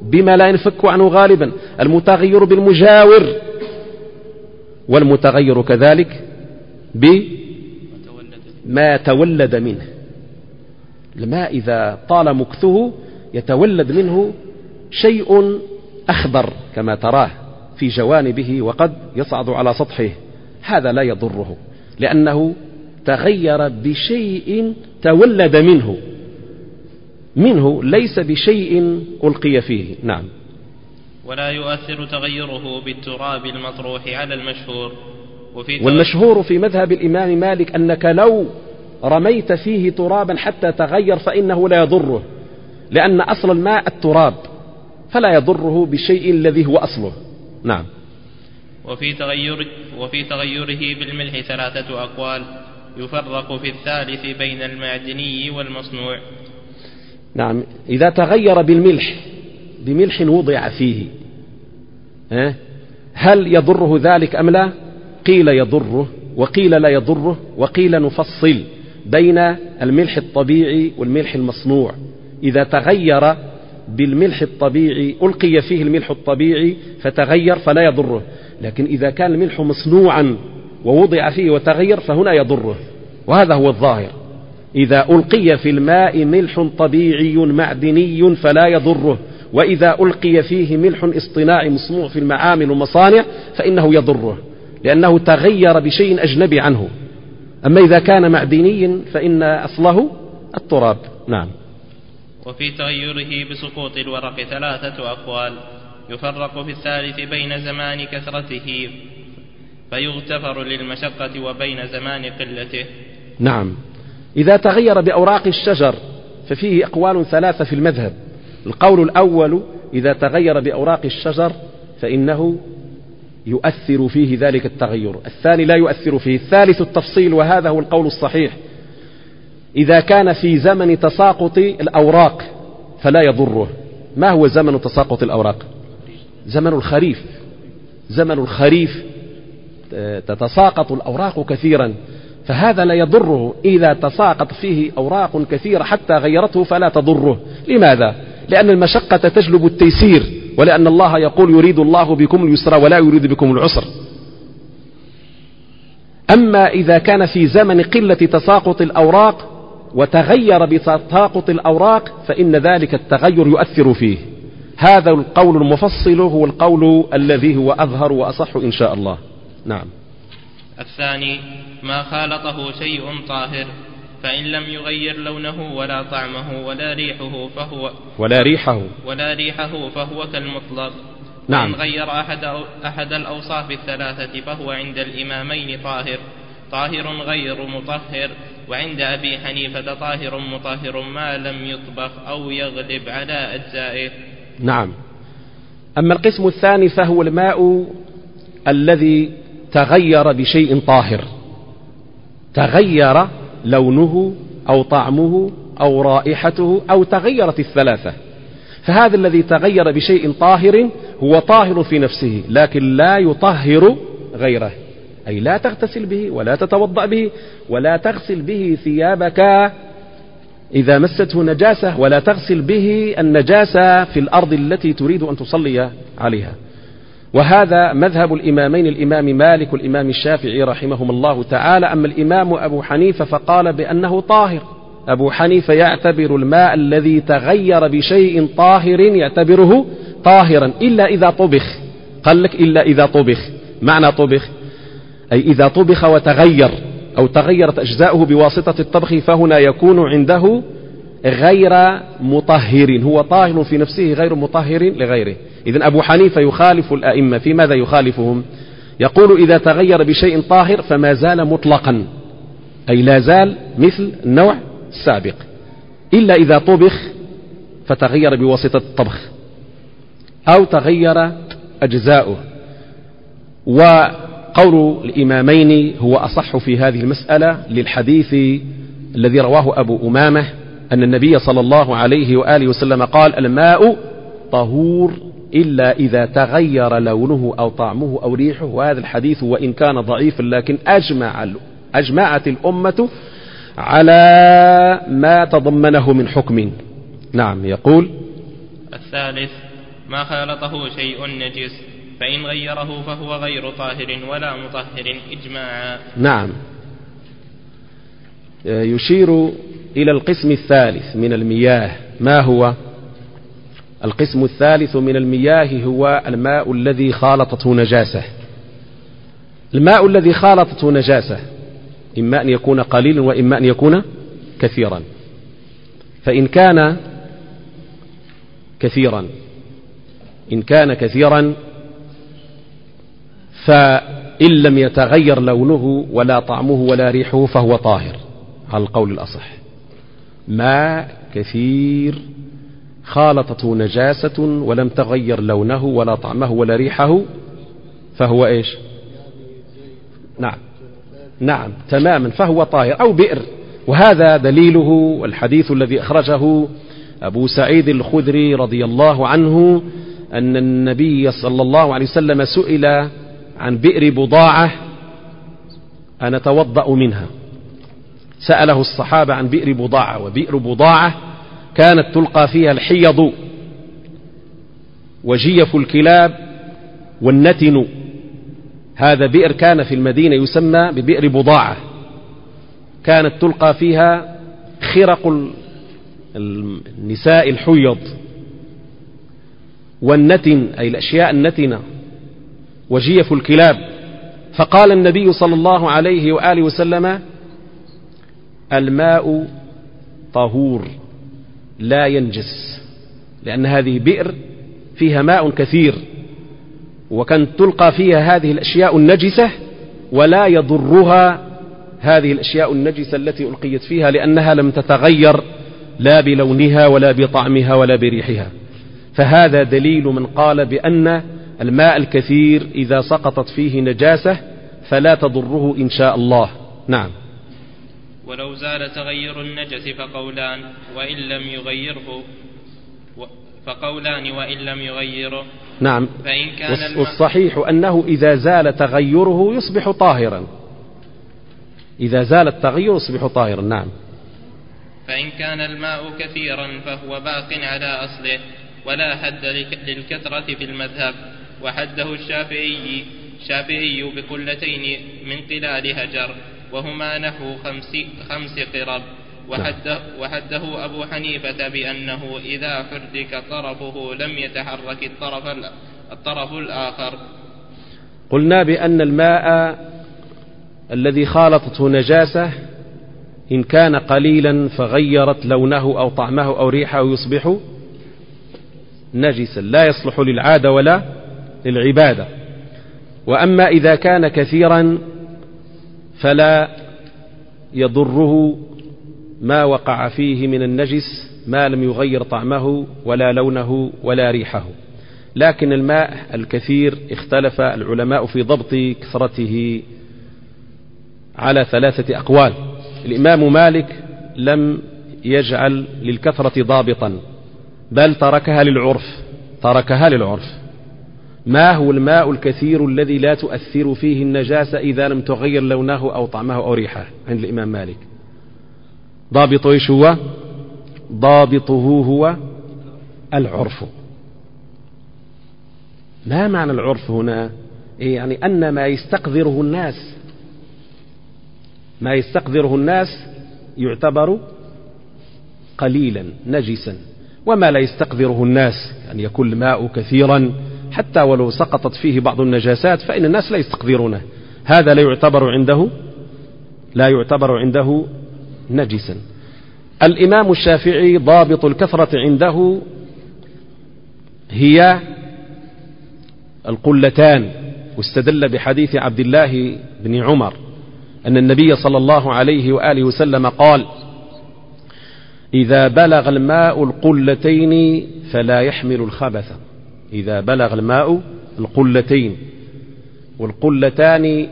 بما لا ينفك عنه غالبا. المتغير بالمجاور. والمتغير كذلك بما تولد منه. الماء إذا طال مكثه يتولد منه شيء أخضر كما تراه في جوانبه وقد يصعد على سطحه. هذا لا يضره لأنه تغير بشيء تولد منه. منه ليس بشيء ألقي فيه. نعم. ولا يؤثر تغيره بالتراب المطروح على المشهور. وفي والمشهور في مذهب الإمام مالك أنك لو رميت فيه ترابا حتى تغير فإنه لا يضره لأن أصل الماء التراب. فلا يضره بالشيء الذي هو أصله. نعم. وفي تغير وفي تغيره بالملح ثلاثة أقوال. يفرق في الثالث بين المعدني والمصنوع. نعم. إذا تغير بالملح بملح وضع فيه هل يضره ذلك أم لا؟ قيل يضره وقيل لا يضره وقيل نفصل بين الملح الطبيعي والملح المصنوع. إذا تغير بالملح الطبيعي ألقي فيه الملح الطبيعي فتغير فلا يضره. لكن إذا كان الملح مصنوعا ووضع فيه وتغير فهنا يضره. وهذا هو الظاهر. إذا ألقي في الماء ملح طبيعي معدني فلا يضره. وإذا ألقي فيه ملح اصطناعي مصنوع في المعامل والمصانع فإنه يضره لأنه تغير بشيء أجنبي عنه. أما إذا كان معدنيا فإن أصله التراب. نعم. وفي تغيره بسقوط الورق ثلاثة أقوال يفرق في الثالث بين زمان كثرته فيغتفر للمشقة وبين زمان قلته. نعم. إذا تغير بأوراق الشجر ففيه أقوال ثلاثة في المذهب. القول الأول إذا تغير بأوراق الشجر فإنه يؤثر فيه ذلك التغير. الثاني لا يؤثر فيه. الثالث التفصيل وهذا هو القول الصحيح. إذا كان في زمن تساقط الأوراق فلا يضره. ما هو زمن تساقط الأوراق؟ زمن الخريف. زمن الخريف تتساقط الأوراق كثيرا فهذا لا يضره. إذا تساقط فيه أوراق كثيرة حتى غيرته فلا تضره. لماذا؟ لأن المشقة تجلب التيسير ولأن الله يقول يريد الله بكم اليسر ولا يريد بكم العسر. أما إذا كان في زمن قلة تساقط الأوراق وتغير بتساقط الأوراق فإن ذلك التغير يؤثر فيه. هذا القول المفصل هو القول الذي هو أظهر وأصح إن شاء الله. نعم. الثاني ما خالطه شيء طاهر فإن لم يغير لونه ولا طعمه ولا ريحه فهو ولا ريحه. ولا ريحه فهو كالمطلق. نعم. وإن غير أحد أحد الأوصاف الثلاثة فهو عند الإمامين طاهر. طاهر غير مطهر. وعند أبي حنيفة طاهر مطهر ما لم يطبخ أو يغلب على أجزائه. نعم. أما القسم الثاني فهو الماء الذي تغير بشيء طاهر. تغير لونه أو طعمه أو رائحته أو تغيرت الثلاثة. فهذا الذي تغير بشيء طاهر هو طاهر في نفسه لكن لا يطهر غيره. أي لا تغتسل به ولا تتوضأ به ولا تغسل به ثيابك إذا مسته نجاسة ولا تغسل به النجاسة في الأرض التي تريد أن تصلي عليها. وهذا مذهب الإمامين الإمام مالك والإمام الشافعي رحمهم الله تعالى. أما الإمام أبو حنيفة فقال بأنه طاهر. أبو حنيفة يعتبر الماء الذي تغير بشيء طاهر يعتبره طاهرا إلا إذا طبخ. قال لك إلا إذا طبخ. معنى طبخ؟ أي إذا طبخ وتغير أو تغيرت أجزاؤه بواسطة الطبخ فهنا يكون عنده غير مطهر هو طاهر في نفسه غير مطهر لغيره. إذا أبو حنيفة يخالف الأئمة في ماذا يخالفهم؟ يقول إذا تغير بشيء طاهر فما زال مطلقا أي لا زال مثل النوع السابق إلا إذا طبخ فتغير بواسطة الطبخ أو تغير أجزاؤه. وقول الإمامين هو أصح في هذه المسألة للحديث الذي رواه أبو أمامة أن النبي صلى الله عليه وآله وسلم قال الماء طهور إلا إذا تغير لونه أو طعمه أو ريحه وهذا الحديث وإن كان ضعيفا لكن أجمع أجمعت الأمة على ما تضمنه من حكم. نعم يقول الثالث ما خالطه شيء نجس. فإن غيره فهو غير طاهر ولا مطهر إجماعا. نعم. يشير إلى القسم الثالث من المياه. ما هو؟ القسم الثالث من المياه هو الماء الذي خالطته نجاسة. الماء الذي خالطته نجاسة إما أن يكون قليلا وإما أن يكون كثيرا. فإن كان كثيرا إن كان كثيرا فإن لم يتغير لونه ولا طعمه ولا ريحه فهو طاهر. على القول الأصح. ماء كثير خالطته نجاسة ولم تغير لونه ولا طعمه ولا ريحه فهو إيش؟ نعم. نعم. تماما. فهو طاهر. أو بئر. وهذا دليله والحديث الذي أخرجه أبو سعيد الخدري رضي الله عنه أن النبي صلى الله عليه وسلم سئل عن بئر بضاعة أنا منها. سأله الصحابة عن بئر بضاعة وبئر بضاعة كانت تلقى فيها الحيض وجيف الكلاب والنتن. هذا بئر كان في المدينة يسمى ببئر بضاعة. كانت تلقى فيها خرق النساء الحيض والنتن أي الأشياء النتنة. وجيف الكلاب. فقال النبي صلى الله عليه وآله وسلم الماء طهور لا ينجس لأن هذه بئر فيها ماء كثير وكان تلقى فيها هذه الأشياء النجسة ولا يضرها هذه الأشياء النجسة التي ألقيت فيها لأنها لم تتغير لا بلونها ولا بطعمها ولا بريحها. فهذا دليل من قال بأن الماء الكثير إذا سقطت فيه نجاسة فلا تضره إن شاء الله. نعم. ولو زال تغير النجس فقولان وإن لم يغيره فقولان وإن لم يغيره. نعم. فإن كان والصحيح أنه إذا زال تغيره يصبح طاهرا. إذا زال التغير يصبح طاهرا. نعم. فإن كان الماء كثيرا فهو باق على أصله ولا حد للكثرة في المذهب. وحده الشافعي الشافعي بقلتين من قلال هجر وهما نحو خمس, خمس قرب. وحده, وحده أبو حنيفة بأنه إذا حرك طرفه لم يتحرك الطرف, الطرف الآخر. قلنا بأن الماء الذي خالطته نجاسة إن كان قليلا فغيرت لونه أو طعمه أو ريحه يصبح نجسا لا يصلح للعادة ولا للعبادة وأما إذا كان كثيرا فلا يضره ما وقع فيه من النجس ما لم يغير طعمه ولا لونه ولا ريحه. لكن الماء الكثير اختلف العلماء في ضبط كثرته على ثلاثة أقوال. الإمام مالك لم يجعل للكثرة ضابطا بل تركها للعرف تركها للعرف. ما هو الماء الكثير الذي لا تؤثر فيه النجاسة إذا لم تغير لونه أو طعمه أو ريحه؟ عند الإمام مالك. ضابط إيش هو؟ ضابطه هو العرف. ما معنى العرف هنا؟ إيه يعني أن ما يستقذره الناس ما يستقذره الناس يعتبر قليلا نجسا. وما لا يستقذره الناس؟ أن يعني يكون الماء كثيرا حتى ولو سقطت فيه بعض النجاسات فإن الناس لا يستقذرونه. هذا لا يعتبر عنده لا يعتبر عنده نجسا. الإمام الشافعي ضابط الكثرة عنده هي القلتان واستدل بحديث عبد الله بن عمر أن النبي صلى الله عليه وآله وسلم قال إذا بلغ الماء القلتين فلا يحمل الخبث. إذا بلغ الماء القلتين والقلتان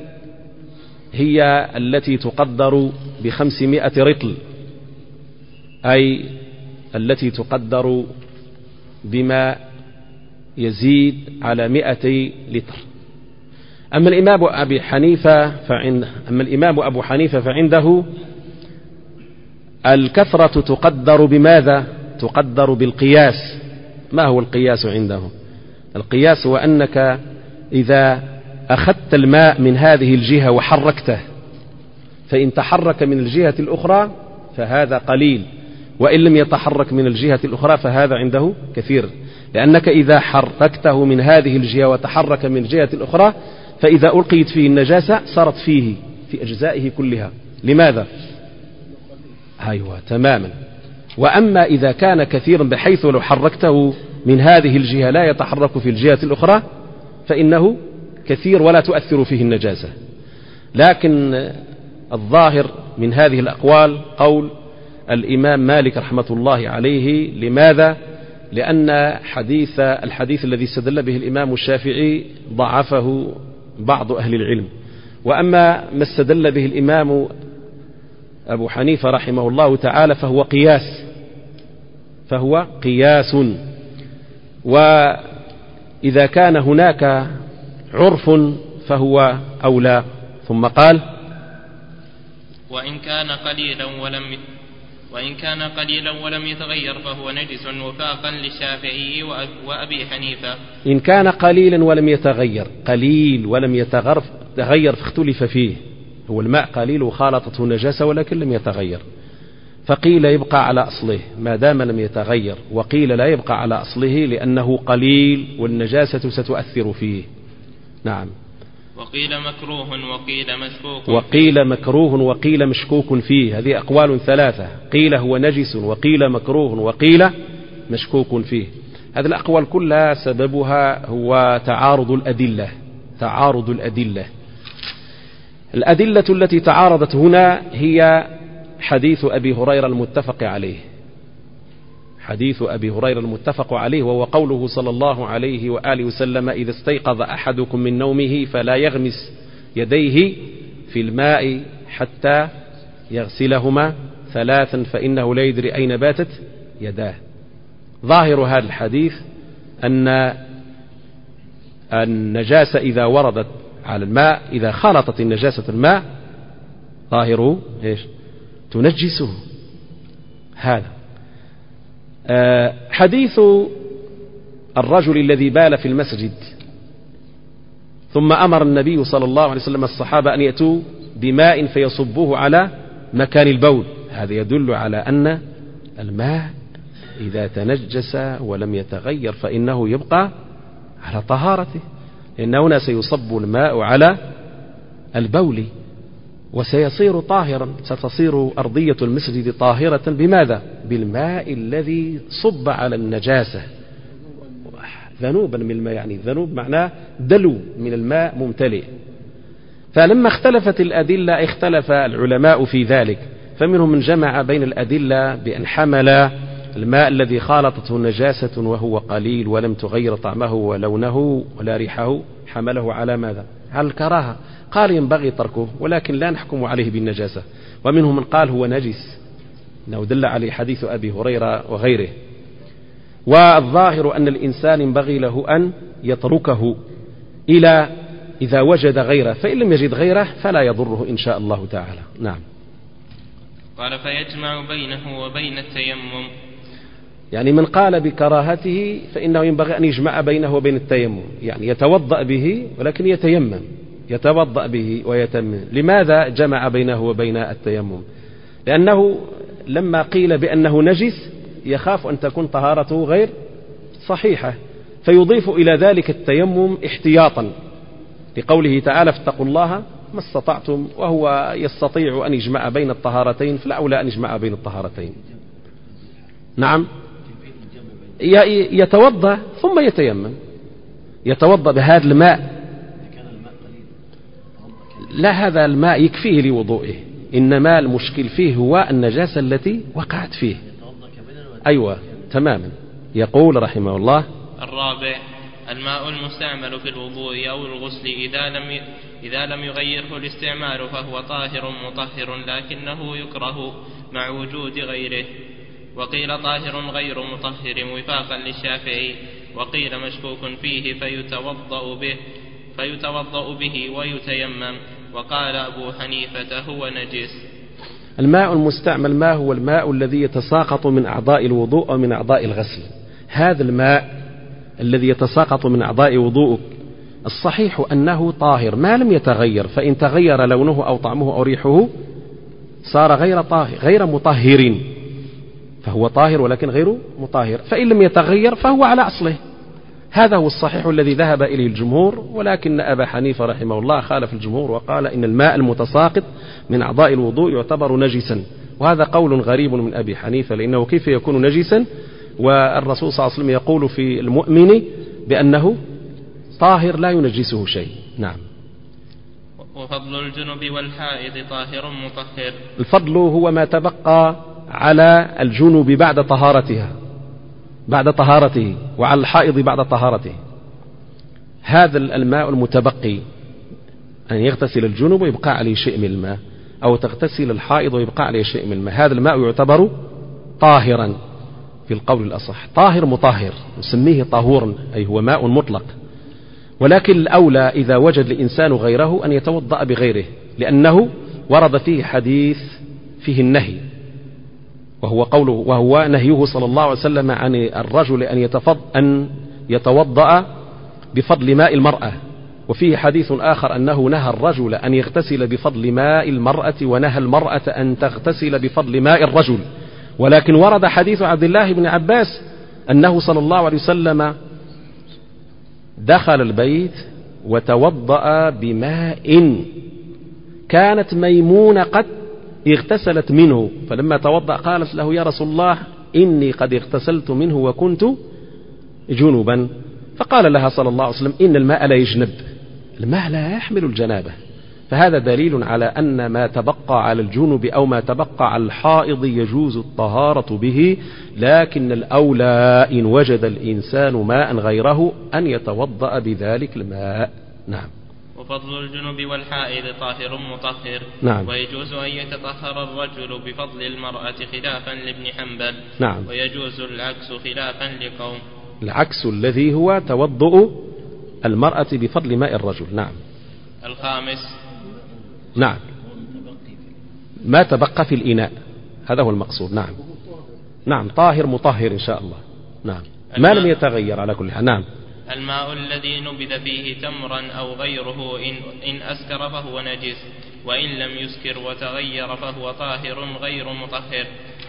هي التي تقدر بخمسمائة رطل أي التي تقدر بما يزيد على مئتي لتر أما الإمام أبي حنيفة فعند أما الإمام أبو حنيفة فعنده الكثرة تقدر بماذا؟ تقدر بالقياس ما هو القياس عنده؟ القياس هو أنك إذا أخذت الماء من هذه الجهة وحركته فإن تحرك من الجهة الأخرى فهذا قليل وإن لم يتحرك من الجهة الأخرى فهذا عنده كثير لأنك إذا حركته من هذه الجهة وتحرك من الجهة الأخرى فإذا ألقيت فيه النجاسة صارت فيه في أجزائه كلها لماذا؟ أيوة تماما وأما إذا كان كثيرا بحيث لو حركته من هذه الجهة لا يتحرك في الجهة الأخرى فإنه كثير ولا تؤثر فيه النجاسة. لكن الظاهر من هذه الأقوال قول الإمام مالك رحمة الله عليه لماذا؟ لأن حديث الحديث الذي استدل به الإمام الشافعي ضعفه بعض أهل العلم. وأما ما استدل به الإمام أبو حنيفة رحمه الله تعالى فهو قياس. فهو قياس. وإذا كان هناك عرف فهو أولى. ثم قال وإن كان قليلا ولم وإن كان قليلا ولم يتغير فهو نجس وفاقا للشافعي وأبي حنيفة. إن كان قليلا ولم يتغير قليل ولم يتغير تغير فاختلف فيه. هو الماء قليل وخالطته نجاسة ولكن لم يتغير. فقيل يبقى على أصله ما دام لم يتغير وقيل لا يبقى على أصله لأنه قليل والنجاسة ستؤثر فيه. نعم. وقيل مكروه وقيل مشكوك. وقيل مكروه وقيل مشكوك فيه هذه أقوال ثلاثة قيل هو نجس وقيل مكروه وقيل مشكوك فيه. هذه الأقوال كلها سببها هو تعارض الأدلة تعارض الأدلة. الأدلة التي تعارضت هنا هي حديث أبي هريرة المتفق عليه. حديث أبي هريرة المتفق عليه وهو قوله صلى الله عليه وآله وسلم إذا استيقظ أحدكم من نومه فلا يغمس يديه في الماء حتى يغسلهما ثلاثا فإنه لا يدري أين باتت يداه. ظاهر هذا الحديث أن النجاسة إذا وردت على الماء إذا خلطت النجاسة الماء ظاهره إيش؟ تنجسه. هذا. آه، حديث الرجل الذي بال في المسجد ثم أمر النبي صلى الله عليه وسلم الصحابة أن يأتوا بماء فيصبوه على مكان البول. هذا يدل على أن الماء إذا تنجس ولم يتغير فإنه يبقى على طهارته لأن هنا سيصب الماء على البول. وسيصير طاهرا. ستصير أرضية المسجد طاهرة. بماذا؟ بالماء الذي صب على النجاسة. ذنوبا من الماء يعني ذنوب معناه دلو من الماء ممتلئ. فلما اختلفت الأدلة اختلف العلماء في ذلك. فمنهم من جمع بين الأدلة بأن حمل الماء الذي خالطته نجاسة وهو قليل ولم تغير طعمه ولونه ولا ريحه. حمله على ماذا؟ على الكراهة قال ينبغي تركه ولكن لا نحكم عليه بالنجاسة. ومنهم من قال هو نجس. إنه دل عليه حديث أبي هريرة وغيره. والظاهر أن الإنسان ينبغي له أن يتركه إلى إذا وجد غيره. فإن لم يجد غيره فلا يضره إن شاء الله تعالى. نعم. قال فيجمع بينه وبين التيمم. يعني من قال بكراهته فإنه ينبغي أن يجمع بينه وبين التيمم. يعني يتوضأ به ولكن يتيمم. يتوضأ به ويتمم. لماذا جمع بينه وبين التيمم؟ لأنه لما قيل بأنه نجس يخاف أن تكون طهارته غير صحيحة. فيضيف إلى ذلك التيمم احتياطا لقوله تعالى فاتقوا الله ما استطعتم وهو يستطيع أن يجمع بين الطهارتين فالأولى أن يجمع بين الطهارتين. نعم. يتوضأ ثم يتيمم. يتوضأ بهذا الماء. لا هذا الماء يكفيه لوضوئه. إنما المشكل فيه هو النجاسة التي وقعت فيه. أيوة تماما. يقول رحمه الله الرابع الماء المستعمل في الوضوء أو الغسل إذا لم إذا لم يغيره الاستعمال فهو طاهر مطهر لكنه يكره مع وجود غيره. وقيل طاهر غير مطهر وفاقا للشافعي وقيل مشكوك فيه فيتوضأ به فيتوضأ به ويتيمم وقال أبو حنيفة هو نجس. الماء المستعمل ما هو الماء الذي يتساقط من أعضاء الوضوء أو من أعضاء الغسل؟ هذا الماء الذي يتساقط من أعضاء وضوءك. الصحيح أنه طاهر ما لم يتغير فإن تغير لونه أو طعمه أو ريحه صار غير طاهر غير مطهر. فهو طاهر ولكن غير مطهر فإن لم يتغير فهو على أصله. هذا هو الصحيح الذي ذهب إليه الجمهور ولكن أبا حنيفة رحمه الله خالف الجمهور وقال إن الماء المتساقط من أعضاء الوضوء يعتبر نجسا. وهذا قول غريب من أبي حنيفة لأنه كيف يكون نجسا؟ والرسول صلى الله عليه وسلم يقول في المؤمن بأنه طاهر لا ينجسه شيء. نعم. وفضل الجنب والحائض طاهر مطهر. الفضل هو ما تبقى على الجنب بعد طهارتها بعد طهارته وعلى الحائض بعد طهارته. هذا الماء المتبقي أن يغتسل الجنوب ويبقى عليه شيء من الماء أو تغتسل الحائض ويبقى عليه شيء من الماء. هذا الماء يعتبر طاهرا في القول الأصح. طاهر مطهر نسميه طهورا أي هو ماء مطلق. ولكن الأولى إذا وجد الإنسان غيره أن يتوضأ بغيره لأنه ورد فيه حديث فيه النهي. وهو قوله وهو نهيه صلى الله عليه وسلم عن الرجل أن يتفض أن يتوضأ بفضل ماء المرأة. وفيه حديث آخر أنه نهى الرجل أن يغتسل بفضل ماء المرأة ونهى المرأة أن تغتسل بفضل ماء الرجل. ولكن ورد حديث عبد الله بن عباس أنه صلى الله عليه وسلم دخل البيت وتوضأ بماء. كانت ميمونة قد اغتسلت منه. فلما توضأ قالت له يا رسول الله إني قد اغتسلت منه وكنت جنبا. فقال لها صلى الله عليه وسلم إن الماء لا يجنب. الماء لا يحمل الجنابة. فهذا دليل على أن ما تبقى على الجنب أو ما تبقى على الحائض يجوز الطهارة به لكن الأولى إن وجد الإنسان ماء غيره أن يتوضأ بذلك الماء. نعم. وفضل الجنب والحائض طاهر مطهر. نعم. ويجوز أن يتطهر الرجل بفضل المرأة خلافا لابن حنبل. نعم. ويجوز العكس خلافا لقوم. العكس الذي هو توضؤ المرأة بفضل ماء الرجل. نعم. الخامس. نعم. ما تبقى في الإناء. هذا هو المقصود. نعم. نعم. طاهر مطهر إن شاء الله. نعم. ما لم يتغير على كل حال. نعم. الماء الذي نبذ فيه تمرا أو غيره إن, إن أسكر فهو نجس وإن لم يسكر وتغير فهو طاهر غير مطهر.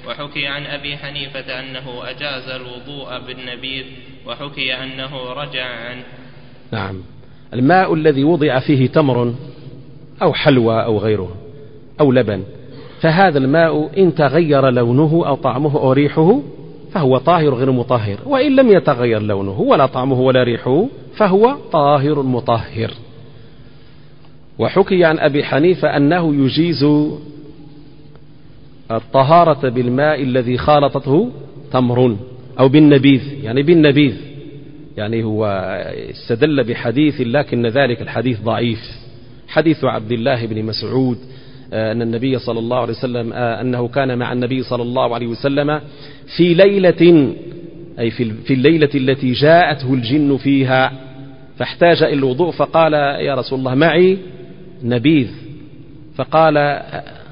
وحكي عن أبي حنيفة أنه أجاز الوضوء بالنبيذ وحكي أنه رجع عن نعم. الماء الذي وضع فيه تمر أو حلوى أو غيره أو لبن فهذا الماء إن تغير لونه أو طعمه أو ريحه فهو طاهر غير مطهر وإن لم يتغير لونه ولا طعمه ولا ريحه فهو طاهر مطهر. وحكي عن أبي حنيفة أنه يجيز الطهارة بالماء الذي خالطته تمر أو بالنبيذ يعني بالنبيذ يعني هو استدل بحديث لكن ذلك الحديث ضعيف. حديث عبد الله بن مسعود آه، أن النبي صلى الله عليه وسلم آه، أنه كان مع النبي صلى الله عليه وسلم في ليلة أي في الليلة التي جاءته الجن فيها فاحتاج إلى الوضوء فقال يا رسول الله معي نبيذ. فقال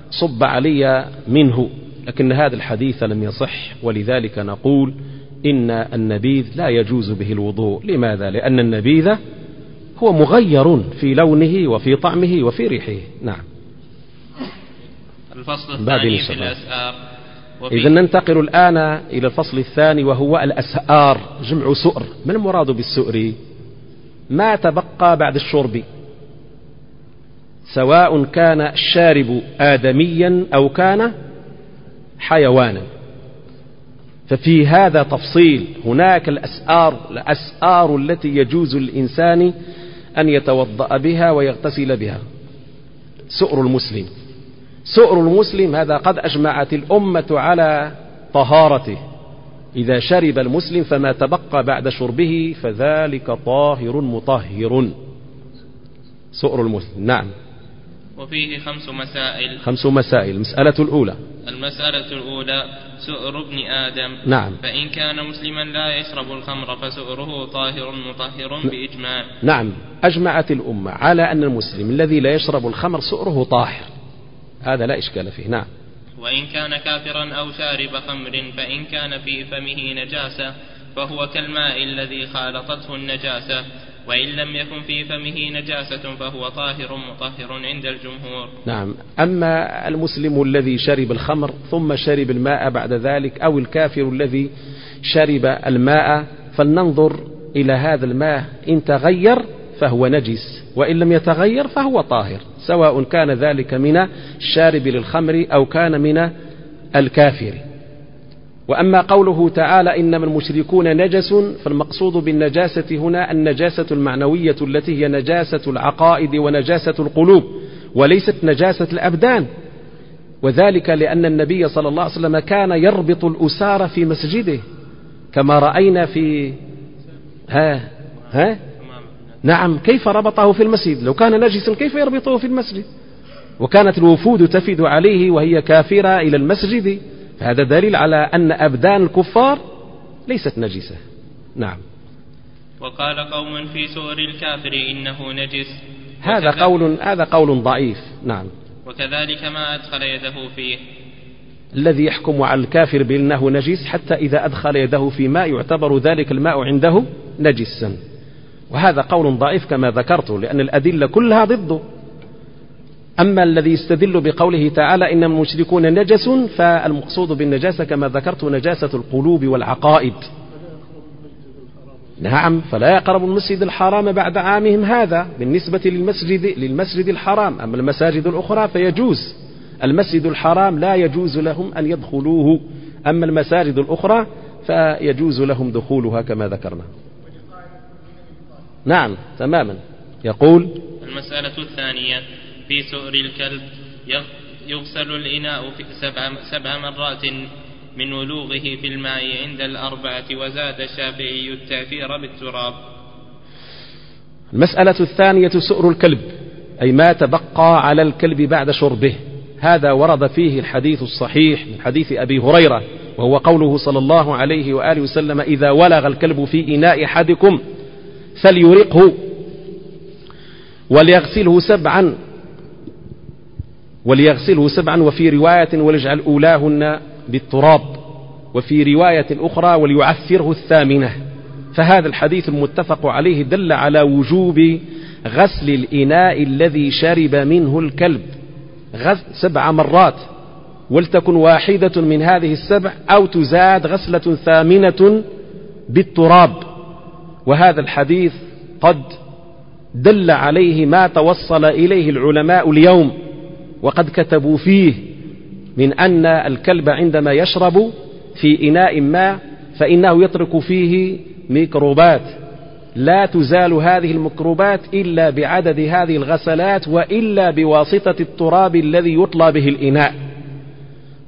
صب علي منه. لكن هذا الحديث لم يصح ولذلك نقول إن النبيذ لا يجوز به الوضوء. لماذا؟ لأن النبيذ هو مغير في لونه وفي طعمه وفي ريحه. نعم. الفصل الثاني في الأسآر إذا ننتقل الآن إلى الفصل الثاني وهو الأسآر جمع سؤر. ما المراد بالسؤر؟ ما تبقى بعد الشرب؟ سواء كان الشارب آدميا أو كان حيوانا. ففي هذا تفصيل هناك الأسآر الأسآر التي يجوز الإنسان أن يتوضأ بها ويغتسل بها. سؤر المسلم. سؤر المسلم هذا قد أجمعت الأمة على طهارته. إذا شرب المسلم فما تبقى بعد شربه فذلك طاهر مطهر. سؤر المسلم نعم. وفيه خمس مسائل. خمس مسائل. المسألة الأولى. المسألة الأولى سؤر ابن آدم. نعم. فإن كان مسلما لا يشرب الخمر فسؤره طاهر مطهر بإجماع. نعم. أجمعت الأمة على أن المسلم الذي لا يشرب الخمر سؤره طاهر. هذا لا إشكال فيه نعم. وإن كان كافرا أو شارب خمر فإن كان في فمه نجاسة فهو كالماء الذي خالطته النجاسة. وإن لم يكن في فمه نجاسة فهو طاهر مطهر عند الجمهور. نعم. أما المسلم الذي شرب الخمر ثم شرب الماء بعد ذلك أو الكافر الذي شرب الماء فلننظر إلى هذا الماء إن تغير فهو نجس وإن لم يتغير فهو طاهر. سواء كان ذلك من الشارب للخمر أو كان من الكافر. وأما قوله تعالى إنما المشركون نجس فالمقصود بالنجاسة هنا النجاسة المعنوية التي هي نجاسة العقائد ونجاسة القلوب وليست نجاسة الأبدان. وذلك لأن النبي صلى الله عليه وسلم كان يربط الأسار في مسجده كما رأينا في ها؟ ها؟ نعم كيف ربطه في المسجد؟ لو كان نجسا كيف يربطه في المسجد؟ وكانت الوفود تفد عليه وهي كافرة إلى المسجد. هذا دليل على أن أبدان الكفار ليست نجسة. نعم. وقال قوم في سور الكافر إنه نجس. هذا قول هذا قول ضعيف. نعم. وكذلك ما أدخل يده فيه. الذي يحكم على الكافر بأنه نجس حتى إذا أدخل يده في ماء يعتبر ذلك الماء عنده نجسا. وهذا قول ضعيف كما ذكرت لأن الأدلة كلها ضده أما الذي يستدل بقوله تعالى إن المشركون نجس فالمقصود بالنجاسة كما ذكرت نجاسة القلوب والعقائد. نعم فلا يقرب المسجد الحرام بعد عامهم هذا بالنسبة للمسجد للمسجد الحرام. أما المساجد الأخرى فيجوز. المسجد الحرام لا يجوز لهم أن يدخلوه. أما المساجد الأخرى فيجوز لهم دخولها كما ذكرنا. نعم تماما. يقول المسألة الثانية في سؤر الكلب يغسل الإناء في سبع, سبع مرات من ولوغه في الماء عند الأربعة وزاد الشافعي التأثير بالتراب. المسألة الثانية سؤر الكلب أي ما تبقى على الكلب بعد شربه. هذا ورد فيه الحديث الصحيح من حديث أبي هريرة وهو قوله صلى الله عليه وآله وسلم إذا ولغ الكلب في إناء أحدكم فليرقه وليغسله سبعا وليغسله سبعا وفي رواية وليجعل أولاهن بالتراب وفي رواية أخرى وليعثره الثامنة. فهذا الحديث المتفق عليه دل على وجوب غسل الإناء الذي شرب منه الكلب. غسل سبع مرات. ولتكن واحدة من هذه السبع أو تزاد غسلة ثامنة بالتراب. وهذا الحديث قد دل عليه ما توصل إليه العلماء اليوم وقد كتبوا فيه من أن الكلب عندما يشرب في إناء ما فإنه يترك فيه ميكروبات. لا تزال هذه الميكروبات إلا بعدد هذه الغسلات وإلا بواسطة التراب الذي يطلى به الإناء.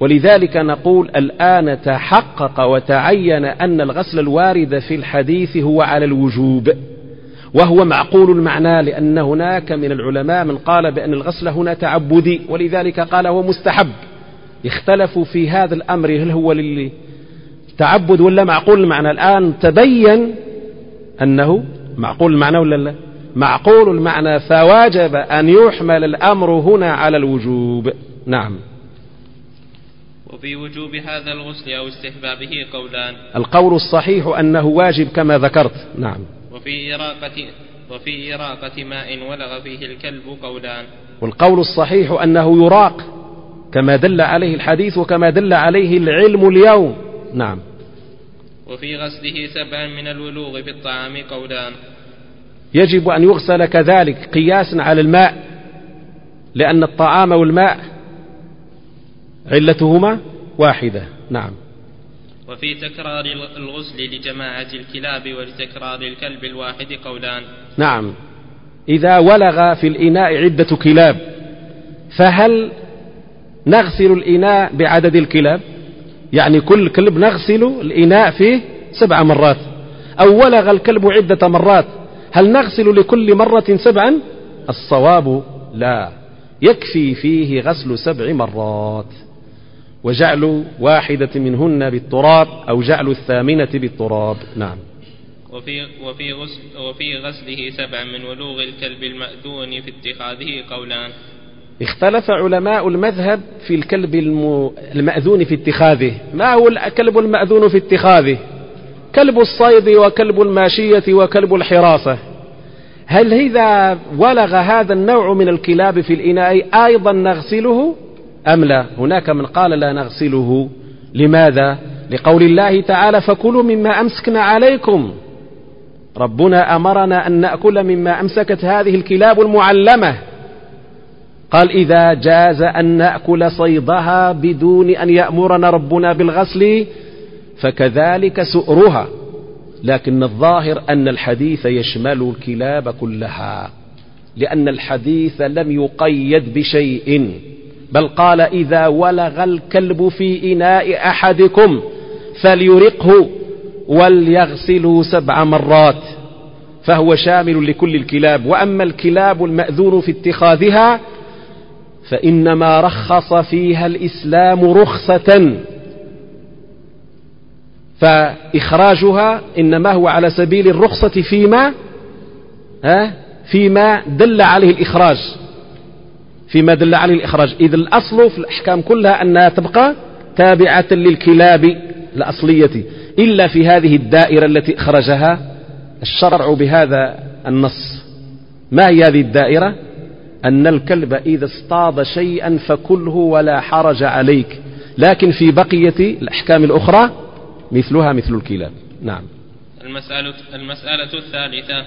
ولذلك نقول الآن تحقق وتعين أن الغسل الوارد في الحديث هو على الوجوب وهو معقول المعنى لأن هناك من العلماء من قال بأن الغسل هنا تعبدي ولذلك قال هو مستحب. اختلفوا في هذا الأمر هل هو للتعبد ولا معقول المعنى. الآن تبين أنه معقول المعنى ولا لا؟ معقول المعنى فواجب أن يحمل الأمر هنا على الوجوب. نعم. وفي وجوب هذا الغسل أو استحبابه قولان. القول الصحيح أنه واجب كما ذكرت. نعم. وفي إراقة وفي إراقة ماء ولغ فيه الكلب قولان. والقول الصحيح أنه يراق كما دل عليه الحديث وكما دل عليه العلم اليوم. نعم. وفي غسله سبعا من الولوغ في الطعام قولان. يجب أن يغسل كذلك قياسا على الماء لأن الطعام والماء علتهما واحدة. نعم. وفي تكرار الغسل لجماعة الكلاب ولتكرار الكلب الواحد قولان. نعم. إذا ولغ في الإناء عدة كلاب فهل نغسل الإناء بعدد الكلاب؟ يعني كل كلب نغسل الإناء فيه سبع مرات. أو ولغ الكلب عدة مرات هل نغسل لكل مرة سبعا؟ الصواب لا. يكفي فيه غسل سبع مرات. وجعل واحدة منهن بالتراب أو جعل الثامنة بالتراب. نعم. وفي وفي غسل وفي غسله سبع من ولوغ الكلب المأذون في اتخاذه قولان. اختلف علماء المذهب في الكلب المأذون في اتخاذه. ما هو الكلب المأذون في اتخاذه؟ كلب الصيد وكلب الماشية وكلب الحراسة. هل إذا ولغ هذا النوع من الكلاب في الإناء أيضا نغسله؟ أم لا؟ هناك من قال لا نغسله. لماذا؟ لقول الله تعالى فكلوا مما أمسكنا عليكم. ربنا أمرنا أن نأكل مما أمسكت هذه الكلاب المعلمة. قال إذا جاز أن نأكل صيدها بدون أن يأمرنا ربنا بالغسل فكذلك سؤرها. لكن الظاهر أن الحديث يشمل الكلاب كلها لأن الحديث لم يقيد بشيء. بل قال إذا ولغ الكلب في إناء أحدكم فليرقه وليغسله سبع مرات فهو شامل لكل الكلاب. وأما الكلاب المأذون في اتخاذها فإنما رخص فيها الإسلام رخصة. فإخراجها إنما هو على سبيل الرخصة فيما فيما دل عليه الإخراج. فيما دل عليه الإخراج. إذ الأصل في الأحكام كلها أنها تبقى تابعة للكلاب الأصلية إلا في هذه الدائرة التي أخرجها الشرع بهذا النص. ما هي هذه الدائرة؟ أن الكلب إذا اصطاد شيئا فكله ولا حرج عليك. لكن في بقية الأحكام الأخرى مثلها مثل الكلاب. نعم. المسألة, المسألة الثالثة.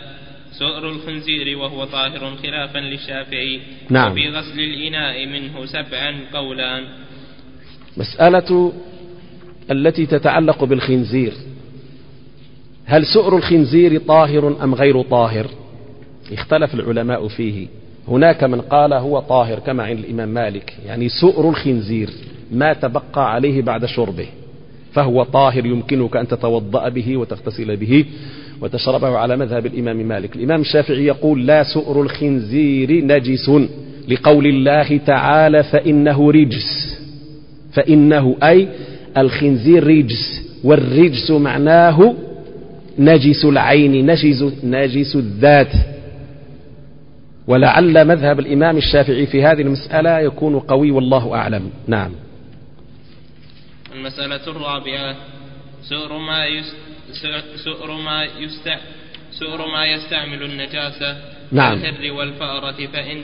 سؤر الخنزير وهو طاهر خلافا للشافعي. نعم. وفي غسل الإناء منه سبعا قولان مسألة التي تتعلق بالخنزير. هل سؤر الخنزير طاهر أم غير طاهر؟ اختلف العلماء فيه. هناك من قال هو طاهر كما عند الإمام مالك. يعني سؤر الخنزير ما تبقى عليه بعد شربه. فهو طاهر يمكنك أن تتوضأ به وتغتسل به. وتشربه على مذهب الإمام مالك. الإمام الشافعي يقول لا سؤر الخنزير نجس لقول الله تعالى فإنه رجس. فإنه أي الخنزير رجس. والرجس معناه نجس العين نجس, نجس الذات. ولعل مذهب الإمام الشافعي في هذه المسألة يكون قوي والله أعلم. نعم. المسألة الرابعة سؤر ما يست... سؤر ما يست... سؤر ما يستعمل النجاسة نعم. الهر والفأرة فإن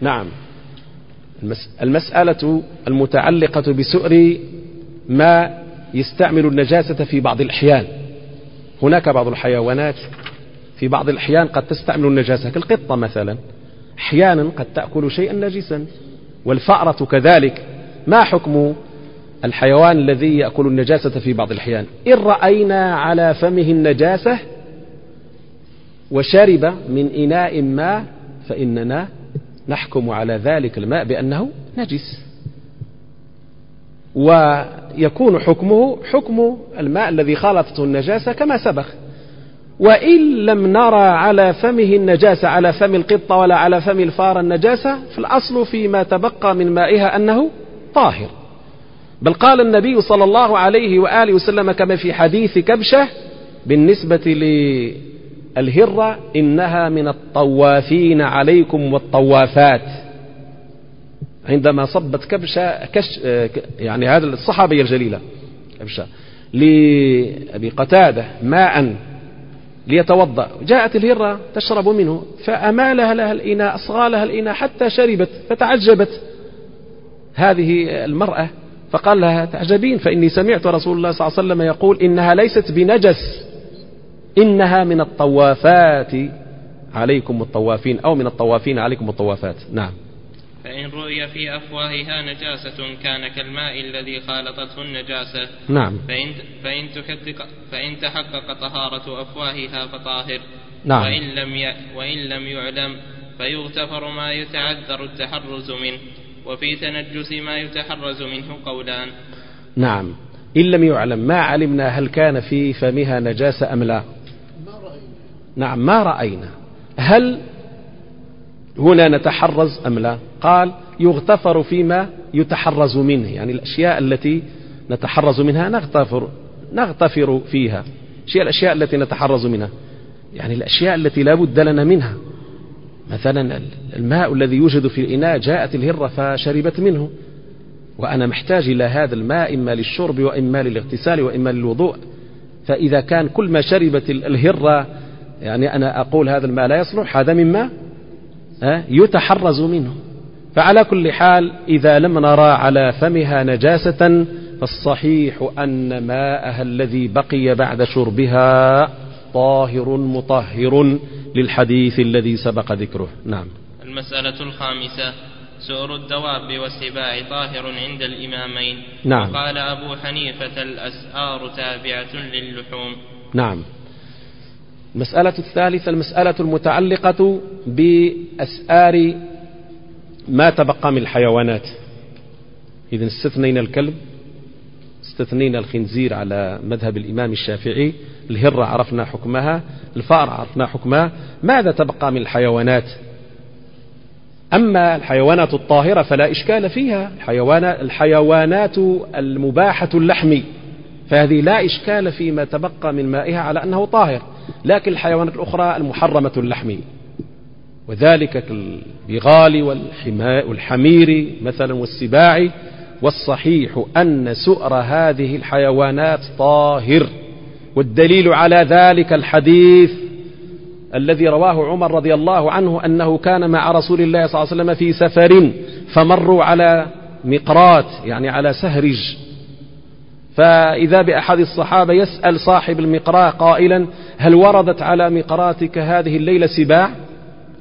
نعم. المسألة المتعلقة بسؤر ما يستعمل النجاسة في بعض الأحيان. هناك بعض الحيوانات في بعض الأحيان قد تستعمل النجاسة كالقطة مثلا. أحيانا قد تأكل شيئا نجسا. والفأرة كذلك. ما حكم الحيوان الذي يأكل النجاسة في بعض الأحيان. إن رأينا على فمه النجاسة وشرب من إناء ما فإننا نحكم على ذلك الماء بأنه نجس. ويكون حكمه حكم الماء الذي خالطته النجاسة كما سبق. وإن لم نرى على فمه النجاسة على فم القطة ولا على فم الفار النجاسة فالأصل فيما تبقى من مائها أنه طاهر. بل قال النبي صلى الله عليه وآله وسلم كما في حديث كبشة بالنسبة للهرة إنها من الطوافين عليكم والطوافات. عندما صبت كبشة كش يعني هذا الصحابية الجليلة كبشة لأبي قتادة ماء ليتوضأ. جاءت الهرة تشرب منه فأمالها لها الإناء أصغى لها الإناء حتى شربت فتعجبت. هذه المرأة فقال لها تعجبين فإني سمعت رسول الله صلى الله عليه وسلم يقول إنها ليست بنجس إنها من الطوافات. عليكم الطوافين أو من الطوافين عليكم الطوافات. نعم. فإن رؤي في أفواهها نجاسة كان كالماء الذي خالطته النجاسة. نعم. فإن, فإن, تحقق فإن تحقق طهارة أفواهها فطاهر. نعم. وإن لم ي... وإن لم يعلم فيغتفر ما يتعذر التحرز منه. وفي تنجس ما يتحرز منه قولان. نعم. إن لم يعلم ما علمنا هل كان في فمها نجاسة أم لا. نعم ما رأينا. هل هنا نتحرز أم لا؟ قال يغتفر فيما يتحرز منه. يعني الأشياء التي نتحرز منها نغتفر نغتفر فيها. شيء الأشياء التي نتحرز منها. يعني الأشياء التي لا بد لنا منها. مثلا الماء الذي يوجد في الإناء جاءت الهرة فشربت منه. وأنا محتاج إلى هذا الماء إما للشرب وإما للاغتسال وإما للوضوء. فإذا كان كل ما شربت الهرة يعني أنا أقول هذا الماء لا يصلح هذا مما يتحرز منه. فعلى كل حال إذا لم نرى على فمها نجاسة فالصحيح أن ماءها الذي بقي بعد شربها طاهر مطهر للحديث الذي سبق ذكره. نعم. المسألة الخامسة سؤر الدواب والسباع طاهر عند الإمامين. نعم. قال أبو حنيفة الأسآر تابعة للحوم. نعم. المسألة الثالثة المسألة المتعلقة بأسآر ما تبقى من الحيوانات. إذا استثنينا الكلب استثنينا الخنزير على مذهب الإمام الشافعي الهرة عرفنا حكمها الفأر عرفنا حكمها ماذا تبقى من الحيوانات؟ أما الحيوانات الطاهرة فلا إشكال فيها. الحيوانات, المباحة اللحم فهذه لا إشكال فيما تبقى من مائها على أنه طاهر. لكن الحيوانات الأخرى المحرمة اللحم. وذلك كالبغال والحمير مثلا والسباع والصحيح أن سؤر هذه الحيوانات طاهر والدليل على ذلك الحديث الذي رواه عمر رضي الله عنه أنه كان مع رسول الله صلى الله عليه وسلم في سفر فمروا على مقرات يعني على سهرج. فإذا بأحد الصحابة يسأل صاحب المقراء قائلا هل وردت على مقراتك هذه الليلة سباع؟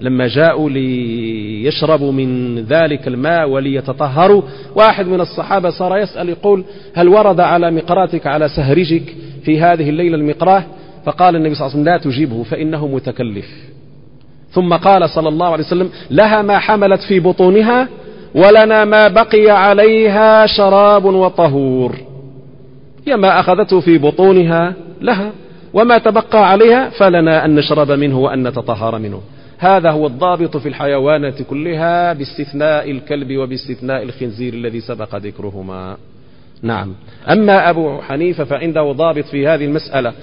لما جاءوا ليشربوا من ذلك الماء وليتطهروا واحد من الصحابة صار يسأل يقول هل ورد على مقراتك على سهرجك في هذه الليلة المقراه؟ فقال النبي صلى الله عليه وسلم لا تجيبه فإنه متكلف. ثم قال صلى الله عليه وسلم لها ما حملت في بطونها ولنا ما بقي عليها شراب وطهور. هي ما أخذته في بطونها لها وما تبقى عليها فلنا أن نشرب منه وأن نتطهر منه. هذا هو الضابط في الحيوانات كلها باستثناء الكلب وباستثناء الخنزير الذي سبق ذكرهما. نعم. أما أبو حنيفة فعنده ضابط في هذه المسألة.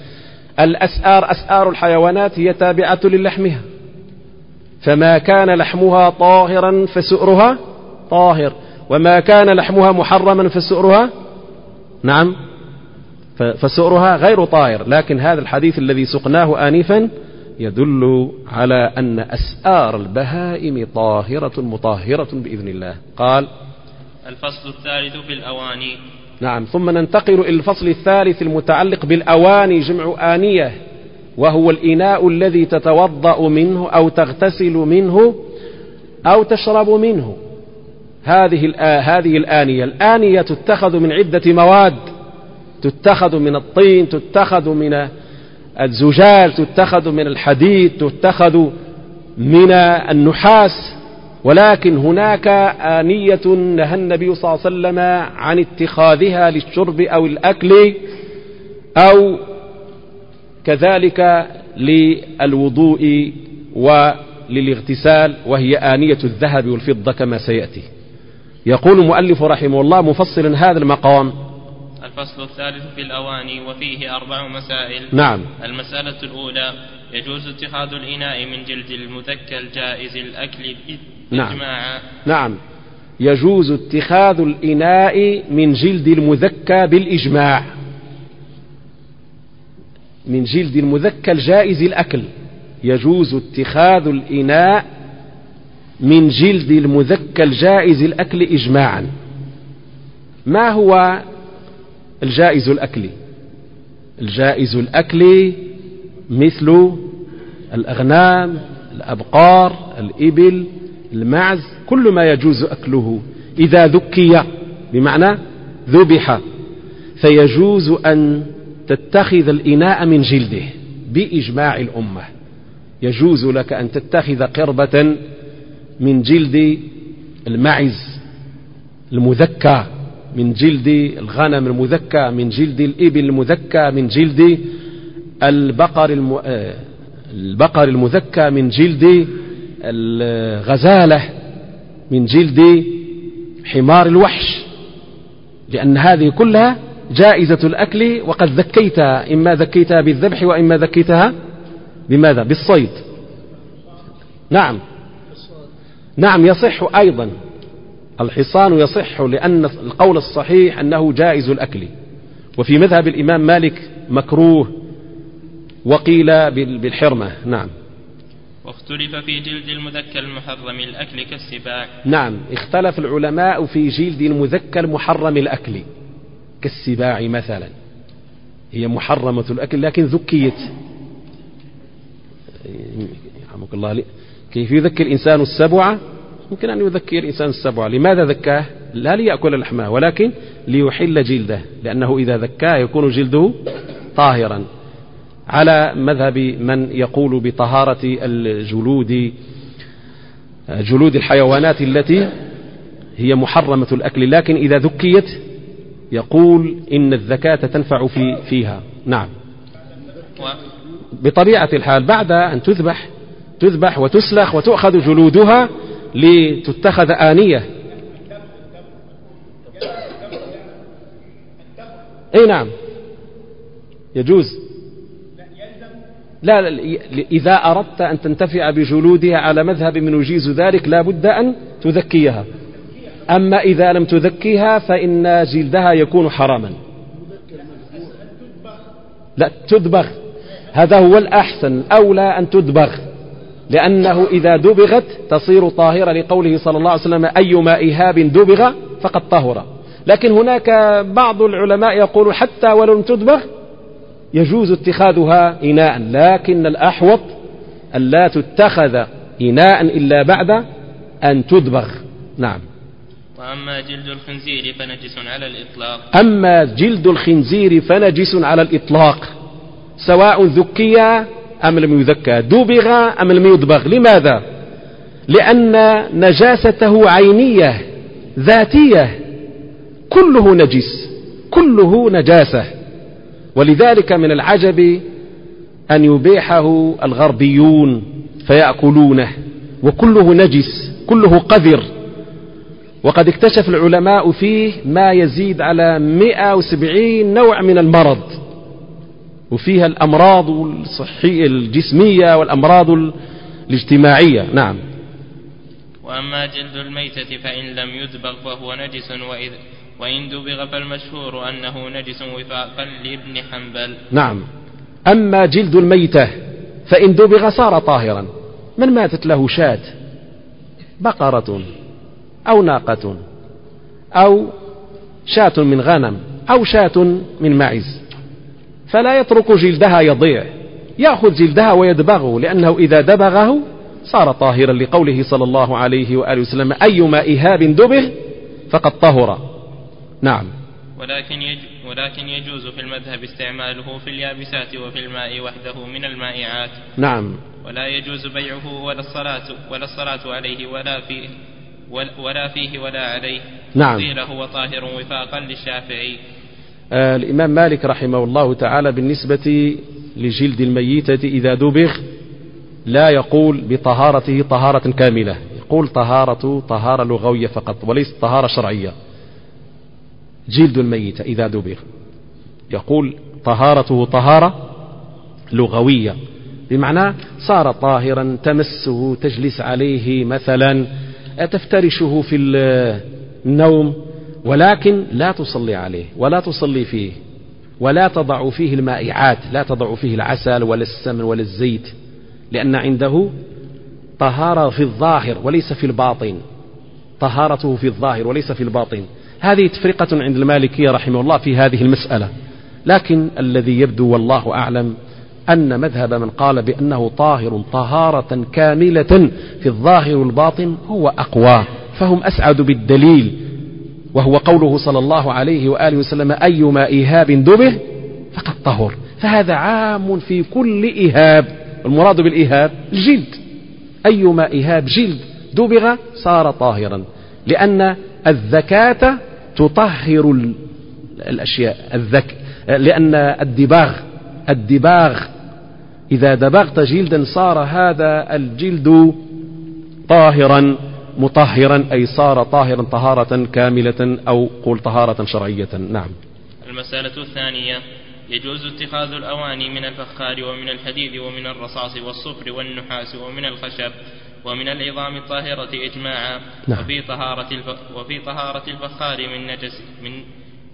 الأسآر أسآر الحيوانات هي تابعة للحمها. فما كان لحمها طاهرا فسؤرها طاهر. وما كان لحمها محرما فسؤرها نعم فسؤرها غير طاهر. لكن هذا الحديث الذي سقناه آنفا يدل على أن أسآر البهائم طاهرة مطهرة بإذن الله. قال الفصل الثالث في الأواني. نعم ثم ننتقل إلى الفصل الثالث المتعلق بالأواني جمع آنية وهو الإناء الذي تتوضأ منه أو تغتسل منه أو تشرب منه. هذه هذه الآنية. الآنية تتخذ من عدة مواد تتخذ من الطين تتخذ من الزجاج تتخذ من الحديد تتخذ من النحاس ولكن هناك آنية نهى النبي صلى الله عليه وسلم عن اتخاذها للشرب أو الأكل أو كذلك للوضوء وللاغتسال وهي آنية الذهب والفضة كما سيأتي. يقول المؤلف رحمه الله مفصلا هذا المقام الفصل الثالث في الأواني وفيه أربع مسائل. نعم. المسألة الأولى يجوز اتخاذ الإناء من جلد المذكى الجائز الأكل نعم. نعم. يجوز اتخاذ الإناء من جلد المذكى بالإجماع. من جلد المذكى الجائز الأكل. يجوز اتخاذ الإناء من جلد المذكى الجائز الأكل إجماعا. ما هو الجائز الأكل. الجائز الأكل مثل الأغنام الأبقار الإبل المعز كل ما يجوز أكله. إذا ذكي بمعنى ذبح فيجوز أن تتخذ الإناء من جلده بإجماع الأمة. يجوز لك أن تتخذ قربة من جلد المعز المذكى. من جلد الغنم المذكى من جلد الإبل المذكى من جلد البقر الم... آه، البقر المذكى من جلد الغزالة من جلد حمار الوحش. لأن هذه كلها جائزة الأكل وقد ذكيتها إما ذكيتها بالذبح وإما ذكيتها بماذا؟ بالصيد. نعم. نعم يصح أيضا. الحصان يصح لأن القول الصحيح أنه جائز الأكل. وفي مذهب الإمام مالك مكروه وقيل بالحرمة. نعم. واختلف في جلد المذكى المحرم الأكل كالسباع. نعم. اختلف العلماء في جلد المذكى المحرم الأكل كالسباع مثلا. هي محرمة الأكل لكن ذكيت. يرحمك الله كيف يذكي الإنسان السبع؟ يمكن أن يذكي الإنسان السبع لماذا ذكاه؟ لا ليأكل لحمه ولكن ليحل جلده لأنه إذا ذكاه يكون جلده طاهرا. على مذهب من يقول بطهارة الجلود جلود الحيوانات التي هي محرمة الأكل لكن إذا ذكيت يقول إن الذكاة تنفع في فيها. نعم. بطبيعة الحال بعد أن تذبح تذبح وتسلخ وتؤخذ جلودها لتتخذ آنية. أي نعم. يجوز. لا, لا إذا أردت أن تنتفع بجلودها على مذهب من يجيز ذلك لا بد أن تذكيها. أما إذا لم تذكيها فإن جلدها يكون حراما. لا تدبغ هذا هو الأحسن. الأولى أن تدبغ لأنه إذا دبغت تصير طاهرة لقوله صلى الله عليه وسلم أيما إيهاب دبغ فقد طهر. لكن هناك بعض العلماء يقول حتى ولو لم تدبغ يجوز اتخاذها إناء لكن الأحوط أن لا تتخذ إناء إلا بعد أن تدبغ. نعم. وأما جلد الخنزير فنجس على الإطلاق. أما جلد الخنزير فنجس على الإطلاق سواء ذكي أم لم يذكى دبغ أم لم يدبغ؟ لماذا؟ لأن نجاسته عينية ذاتية كله نجس كله نجاسة. ولذلك من العجب أن يبيحه الغربيون فيأكلونه وكله نجس كله قذر. وقد اكتشف العلماء فيه ما يزيد على 170 نوع من المرض. وفيها الأمراض الصحية الجسمية والأمراض الاجتماعية. نعم. وأما جلد الميتة فإن لم يدبغ فهو نجس وإذ وإن دبغ فالمشهور أنه نجس وفاقا لابن حنبل. نعم. أما جلد الميتة فإن دبغ صار طاهرا. من ماتت له شاة؟ بقرة أو ناقة أو شاة من غنم أو شاة من معز. فلا يترك جلدها يضيع. يأخذ جلدها ويدبغه لأنه إذا دبغه صار طاهرا لقوله صلى الله عليه وآله وسلم أيما إهاب دبغ فقد طهر. نعم. ولكن ولكن يجوز في المذهب استعماله في اليابسات وفي الماء وحده من المائعات. نعم. ولا يجوز بيعه ولا الصلاة ولا الصلاة عليه ولا فيه ولا فيه ولا عليه. نعم. قيل هو طاهر وفاقا للشافعي. الإمام مالك رحمه الله تعالى بالنسبة لجلد الميتة إذا دبغ لا يقول بطهارته طهارة كاملة. يقول طهارة طهارة لغوية فقط وليس طهارة شرعية. جلد الميت إذا دبغ يقول طهارته طهارة لغوية. بمعنى صار طاهرا تمسه تجلس عليه مثلا تفترشه في النوم؟ ولكن لا تصلي عليه ولا تصلي فيه ولا تضع فيه المائعات لا تضع فيه العسل ولا السمن ولا الزيت لأن عنده طهارة في الظاهر وليس في الباطن. طهارته في الظاهر وليس في الباطن. هذه تفرقة عند المالكية رحمه الله في هذه المسألة. لكن الذي يبدو والله أعلم أن مذهب من قال بأنه طاهر طهارة كاملة في الظاهر والباطن هو أقوى فهم أسعد بالدليل وهو قوله صلى الله عليه وآله وسلم أيما إيهاب دبه فقد طهر. فهذا عام في كل إيهاب. المراد بالإيهاب الجلد أيما إيهاب جلد دبغ صار طاهرا لأن الذكاة تطهر الأشياء. الذك لأن الدباغ الدباغ إذا دبغت جلدا صار هذا الجلد طاهرا. مطهرا أي صار طاهرا طهارة كاملة أو قول طهارة شرعية. نعم. المسألة الثانية يجوز اتخاذ الأواني من الفخار ومن الحديد ومن الرصاص والصفر والنحاس ومن الخشب ومن العظام الطاهرة إجماعا. نعم. وفي طهارة الف... وفي طهارة الفخار من نجس من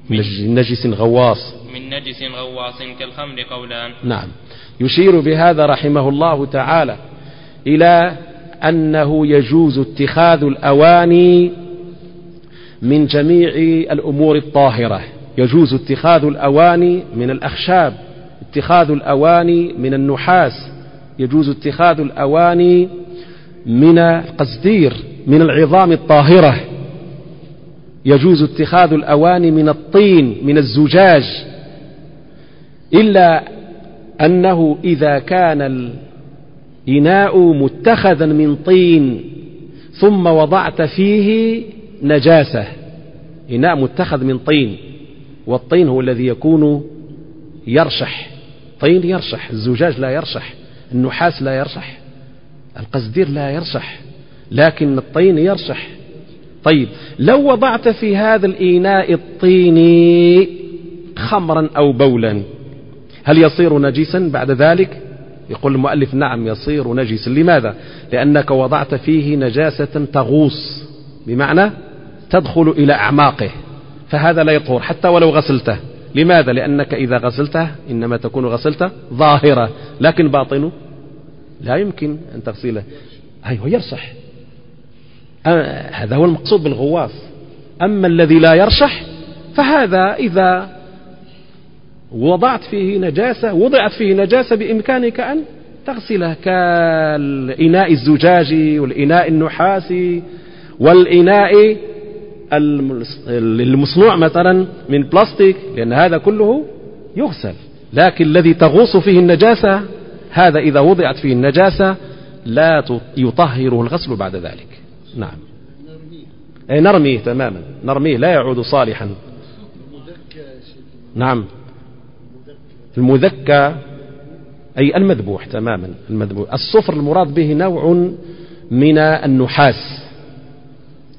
من نجس غواص. من نجس غواص كالخمر قولان. نعم. يشير بهذا رحمه الله تعالى إلى أنه يجوز اتخاذ الأواني من جميع الأمور الطاهرة. يجوز اتخاذ الأواني من الأخشاب اتخاذ الأواني من النحاس يجوز اتخاذ الأواني من القصدير من العظام الطاهرة. يجوز اتخاذ الأواني من الطين من الزجاج. إلا أنه إذا كان الإناء متخذا من طين ثم وضعت فيه نجاسة. إناء متخذ من طين والطين هو الذي يكون يرشح. طين يرشح الزجاج لا يرشح النحاس لا يرشح القصدير لا يرشح لكن الطين يرشح. طيب لو وضعت في هذا الإناء الطيني خمرا أو بولا هل يصير نجسا بعد ذلك؟ يقول المؤلف نعم يصير نجسا لماذا؟ لأنك وضعت فيه نجاسة تغوص بمعنى تدخل إلى أعماقه فهذا لا يطهر حتى ولو غسلته. لماذا؟ لأنك إذا غسلته إنما تكون غسلته ظاهرة لكن باطنه لا يمكن أن تغسله. أيوه يرشح. هذا هو المقصود بالغواص. أما الذي لا يرشح فهذا إذا وضعت فيه نجاسة وضعت فيه نجاسة بإمكانك أن تغسله كالإناء الزجاجي والإناء النحاسي والإناء المصنوع مثلا من بلاستيك لأن هذا كله يغسل. لكن الذي تغوص فيه النجاسة هذا إذا وضعت فيه النجاسة لا يطهره الغسل بعد ذلك. نعم. أي نرميه تماما. نرميه لا يعود صالحا. نعم. المذكى أي المذبوح تماما المذبوح. الصفر المراد به نوع من النحاس.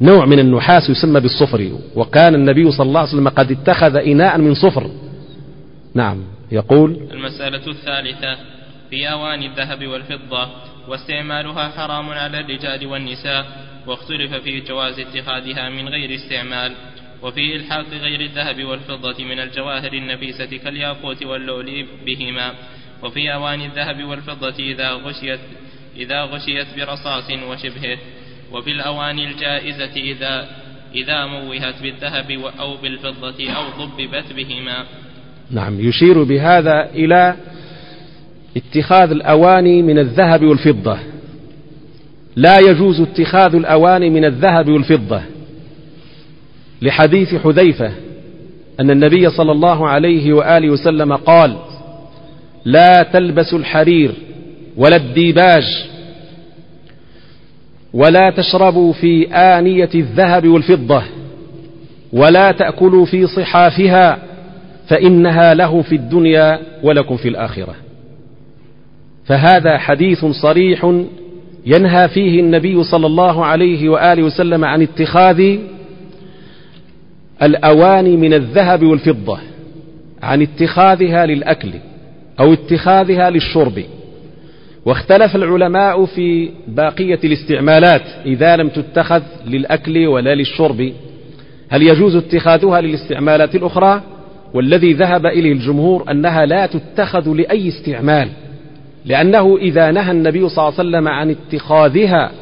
نوع من النحاس يسمى بالصفر وكان النبي صلى الله عليه وسلم قد اتخذ إناء من صفر. نعم يقول المسألة الثالثة في أواني الذهب والفضة واستعمالها حرام على الرجال والنساء واختلف في جواز اتخاذها من غير استعمال. وفي إلحاق غير الذهب والفضة من الجواهر النفيسة كالياقوت واللؤلؤ بهما. وفي أواني الذهب والفضة إذا غشيت إذا غشيت برصاص وشبهه. وفي الأواني الجائزة إذا إذا موهت بالذهب أو بالفضة أو ضببت بهما. نعم يشير بهذا إلى اتخاذ الأواني من الذهب والفضة. لا يجوز اتخاذ الأواني من الذهب والفضة. لحديث حذيفة أن النبي صلى الله عليه وآله وسلم قال لا تلبسوا الحرير ولا الديباج ولا تشربوا في آنية الذهب والفضة ولا تأكلوا في صحافها فإنها له في الدنيا ولكم في الآخرة. فهذا حديث صريح ينهى فيه النبي صلى الله عليه وآله وسلم عن اتخاذ الأواني من الذهب والفضة عن اتخاذها للأكل أو اتخاذها للشرب. واختلف العلماء في باقية الاستعمالات إذا لم تتخذ للأكل ولا للشرب. هل يجوز اتخاذها للاستعمالات الأخرى؟ والذي ذهب إليه الجمهور أنها لا تتخذ لأي استعمال لأنه إذا نهى النبي صلى الله عليه وسلم عن اتخاذها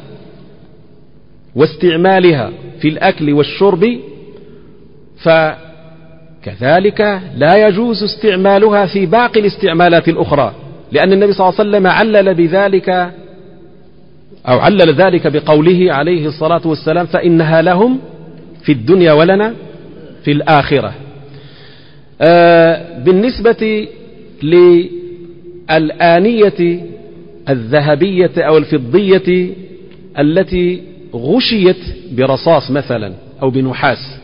واستعمالها في الأكل والشرب فكذلك لا يجوز استعمالها في باقي الاستعمالات الأخرى لأن النبي صلى الله عليه وسلم علل بذلك أو علل ذلك بقوله عليه الصلاة والسلام فإنها لهم في الدنيا ولنا في الآخرة. آه بالنسبة للآنية الذهبية أو الفضية التي غشيت برصاص مثلا أو بنحاس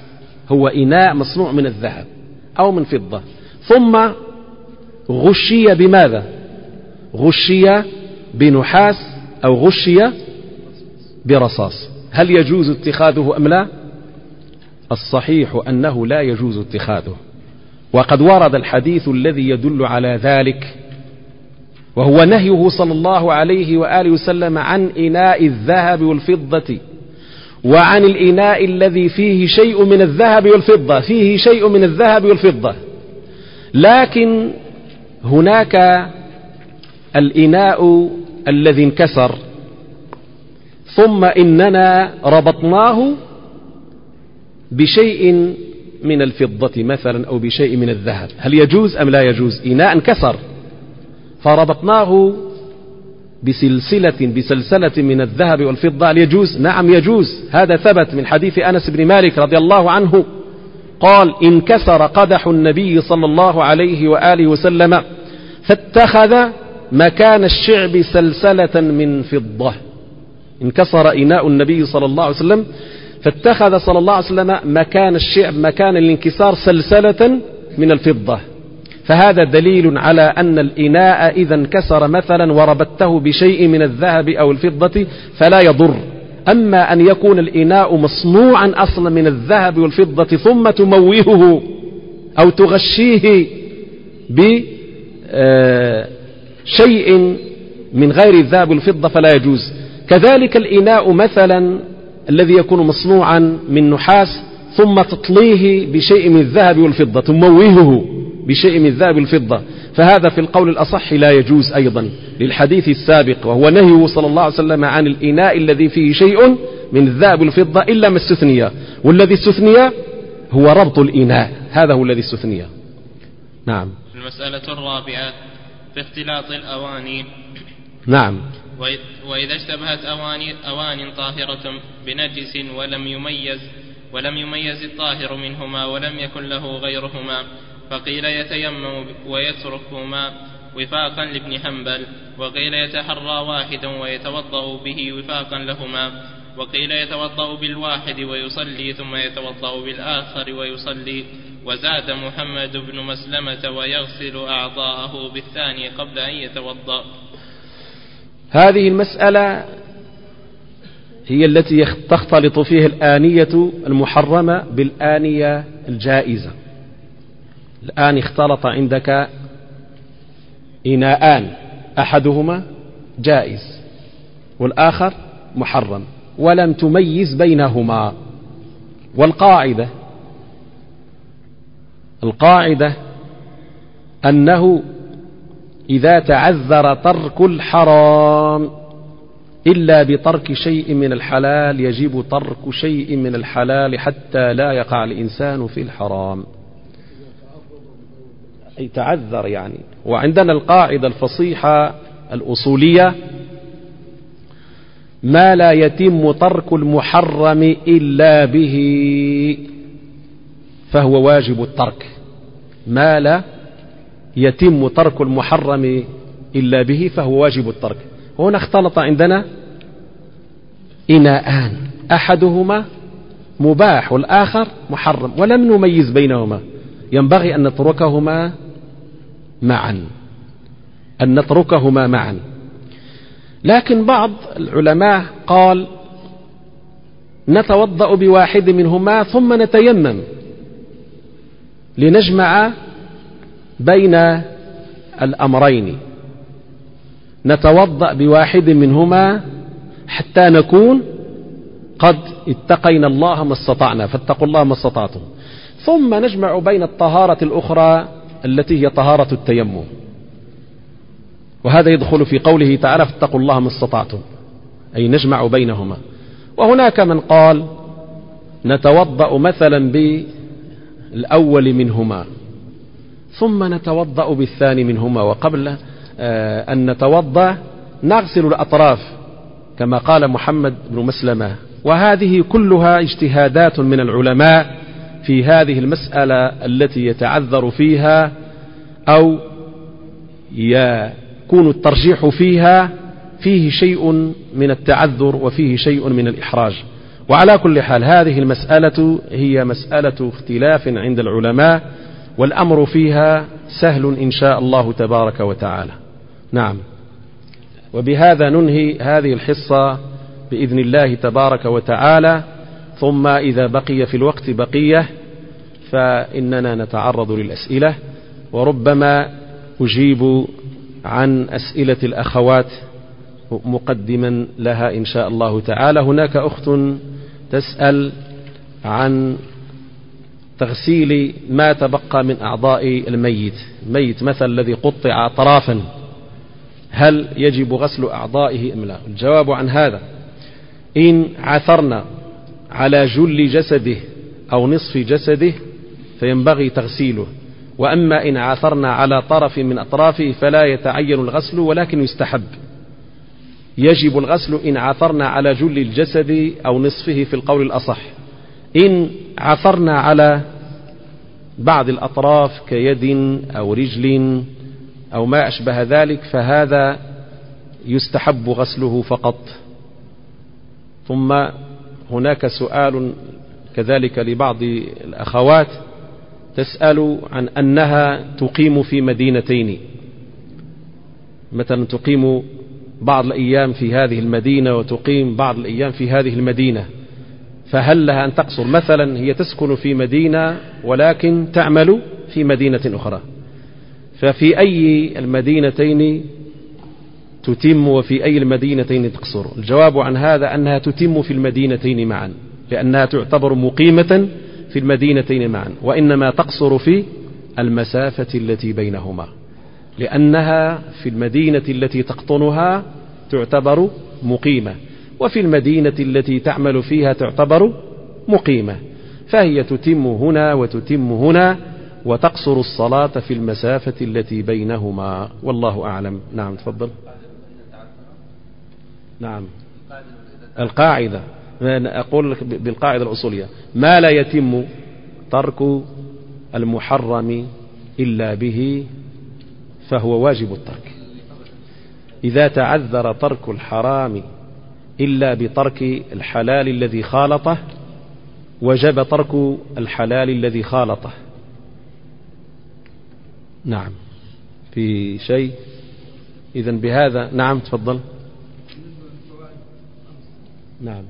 هو إناء مصنوع من الذهب أو من فضة. ثم غشي بماذا؟ غشي بنحاس أو غشي برصاص. هل يجوز اتخاذه أم لا؟ الصحيح أنه لا يجوز اتخاذه. وقد ورد الحديث الذي يدل على ذلك وهو نهيه صلى الله عليه وآله وسلم عن إناء الذهب والفضة. وعن الإناء الذي فيه شيء من الذهب والفضة فيه شيء من الذهب والفضة. لكن هناك الإناء الذي انكسر. ثم إننا ربطناه بشيء من الفضة مثلا أو بشيء من الذهب. هل يجوز أم لا يجوز؟ إناء انكسر. فربطناه بسلسلة بسلسلة من الذهب والفضة هل يجوز نعم يجوز. هذا ثبت من حديث أنس بن مالك رضي الله عنه. قال انكسر قدح النبي صلى الله عليه وآله وسلم فاتخذ مكان الشعب سلسلة من فضة. انكسر إناء النبي صلى الله عليه وسلم فاتخذ صلى الله عليه وسلم مكان الشعب مكان الانكسار سلسلة من الفضة. فهذا دليل على أن الإناء إذا انكسر مثلا وربطته بشيء من الذهب أو الفضة فلا يضر. أما أن يكون الإناء مصنوعا أصلا من الذهب والفضة ثم تموهه أو تغشيه بشيء آه، من غير الذهب والفضة فلا يجوز. كذلك الإناء مثلا الذي يكون مصنوعا من نحاس ثم تطليه بشيء من الذهب والفضة تموهه. بشيء من الذهب الفضة. فهذا في القول الأصح لا يجوز أيضا للحديث السابق وهو نهيه صلى الله عليه وسلم عن الإناء الذي فيه شيء من الذهب الفضة إلا ما استثني. والذي استثني هو ربط الإناء. هذا هو الذي استثني. نعم. المسألة الرابعة في اختلاط الأواني. نعم. وإذا اشتبهت أواني أوان طاهرة بنجس ولم يميز ولم يميز الطاهر منهما ولم يكن له غيرهما. فقيل يتيمم ويتركهما وفاقا لابن حنبل وقيل يتحرى واحدا ويتوضأ به وفاقا لهما وقيل يتوضأ بالواحد ويصلي ثم يتوضأ بالآخر ويصلي وزاد محمد بن مسلمة ويغسل أعضاءه بالثاني قبل أن يتوضأ. هذه المسألة هي التي تختلط فيها الآنية المحرمة بالآنية الجائزة. الآن اختلط عندك إناءان. أحدهما جائز والآخر محرم. ولم تميز بينهما. والقاعدة القاعدة أنه إذا تعذر ترك الحرام إلا بترك شيء من الحلال يجب ترك شيء من الحلال حتى لا يقع الإنسان في الحرام. أي تعذر يعني. وعندنا القاعدة الفصيحة الأصولية ما لا يتم ترك المحرم إلا به فهو واجب الترك. ما لا يتم ترك المحرم إلا به فهو واجب الترك. هنا اختلط عندنا إناءان. أحدهما مباح والآخر محرم ولم نميز بينهما. ينبغي أن نتركهما معا أن نتركهما معا. لكن بعض العلماء قال نتوضأ بواحد منهما ثم نتيمم لنجمع بين الأمرين. نتوضأ بواحد منهما حتى نكون قد اتقينا الله ما استطعنا فاتقوا الله ما استطعتم. ثم نجمع بين الطهارة الأخرى التي هي طهارة التيمم. وهذا يدخل في قوله تعالى فاتقوا الله ما استطعتم أي نجمع بينهما. وهناك من قال نتوضأ مثلا بالأول منهما ثم نتوضأ بالثاني منهما وقبل آه، أن نتوضأ نغسل الأطراف كما قال محمد بن مسلمة وهذه كلها اجتهادات من العلماء في هذه المسألة التي يتعذر فيها أو يكون الترجيح فيها فيه شيء من التعذر وفيه شيء من الإحراج. وعلى كل حال هذه المسألة هي مسألة اختلاف عند العلماء والأمر فيها سهل إن شاء الله تبارك وتعالى. نعم. وبهذا ننهي هذه الحصة بإذن الله تبارك وتعالى. ثم إذا بقي في الوقت بقية فإننا نتعرض للأسئلة وربما أجيب عن أسئلة الأخوات مقدما لها إن شاء الله تعالى. هناك أخت تسأل عن تغسيل ما تبقى من أعضاء الميت. الميت مثل الذي قطع طرافا. هل يجب غسل أعضائه أم لا؟ الجواب عن هذا. إن عثرنا على جل جسده أو نصف جسده فينبغي تغسيله. وأما إن عثرنا على طرف من أطرافه فلا يتعين الغسل ولكن يستحب. يجب الغسل إن عثرنا على جل الجسد أو نصفه في القول الأصح. إن عثرنا على بعض الأطراف كيد أو رجل أو ما أشبه ذلك فهذا يستحب غسله فقط. ثم هناك سؤال كذلك لبعض الأخوات تسأل عن أنها تقيم في مدينتين. مثلا تقيم بعض الأيام في هذه المدينة وتقيم بعض الأيام في هذه المدينة. فهل لها أن تقصر؟ مثلا هي تسكن في مدينة ولكن تعمل في مدينة أخرى. ففي أي المدينتين تتم وفي أي المدينتين تقصر. الجواب عن هذا أنها تتم في المدينتين معا لأنها تعتبر مقيمة في المدينتين معا وإنما تقصر في المسافة التي بينهما لأنها في المدينة التي تقطنها تعتبر مقيمة وفي المدينة التي تعمل فيها تعتبر مقيمة فهي تتم هنا وتتم هنا وتقصر الصلاة في المسافة التي بينهما. والله أعلم. نعم تفضل. نعم. القاعدة أقول بالقاعدة الأصولية. ما لا يتم ترك المحرم إلا به فهو واجب الترك. إذا تعذر ترك الحرام إلا بترك الحلال الذي خالطه وجب ترك الحلال الذي خالطه. نعم. في شيء؟ إذا بهذا نعم تفضل. نعم.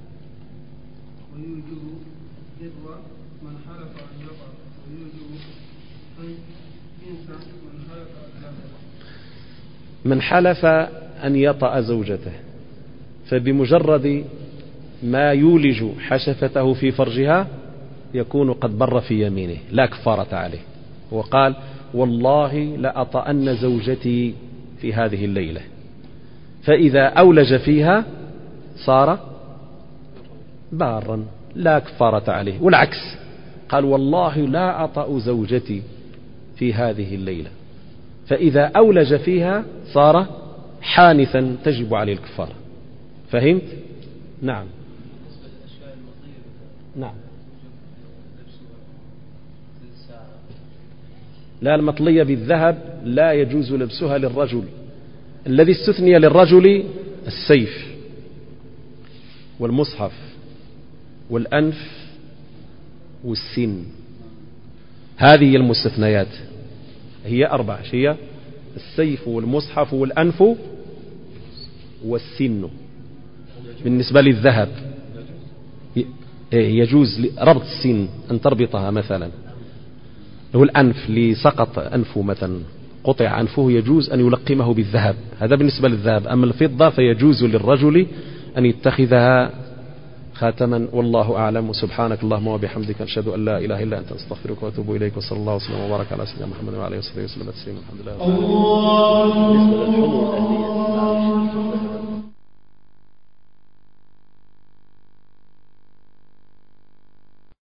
ويوجب بر من حلف أن يقع ويوجب أن ينسى من حلف أن من حلف أن يطأ زوجته فبمجرد ما يولج حشفته في فرجها يكون قد بر في يمينه لا كفارة عليه. وقال والله لأطأن زوجتي في هذه الليلة. فإذا أولج فيها صار بارا لا كفارة عليه والعكس. قال والله لا أطأ زوجتي في هذه الليلة فإذا أولج فيها صار حانثا تجب عليه الكفارة. فهمت؟ نعم. نعم. لا المطلية بالذهب لا يجوز لبسها للرجل. الذي استثني للرجل السيف والمصحف. والأنف والسن. هذه المستثنيات. هي أربع هي؟ السيف والمصحف والأنف والسن. بالنسبة للذهب يجوز ربط السن أن تربطها مثلا. له الأنف لسقط أنفه مثلا قطع أنفه يجوز أن يلقمه بالذهب. هذا بالنسبة للذهب. أما الفضة فيجوز للرجل أن يتخذها خاتما والله أعلم. سبحانك اللهم وبحمدك أشهد أن لا إله إلا أنت أستغفرك وأتوب إليك وصلى الله وسلم وبارك على سيدنا محمد وعلى آله وصحبه وسلم تسليما. الحمد لله رب العالمين.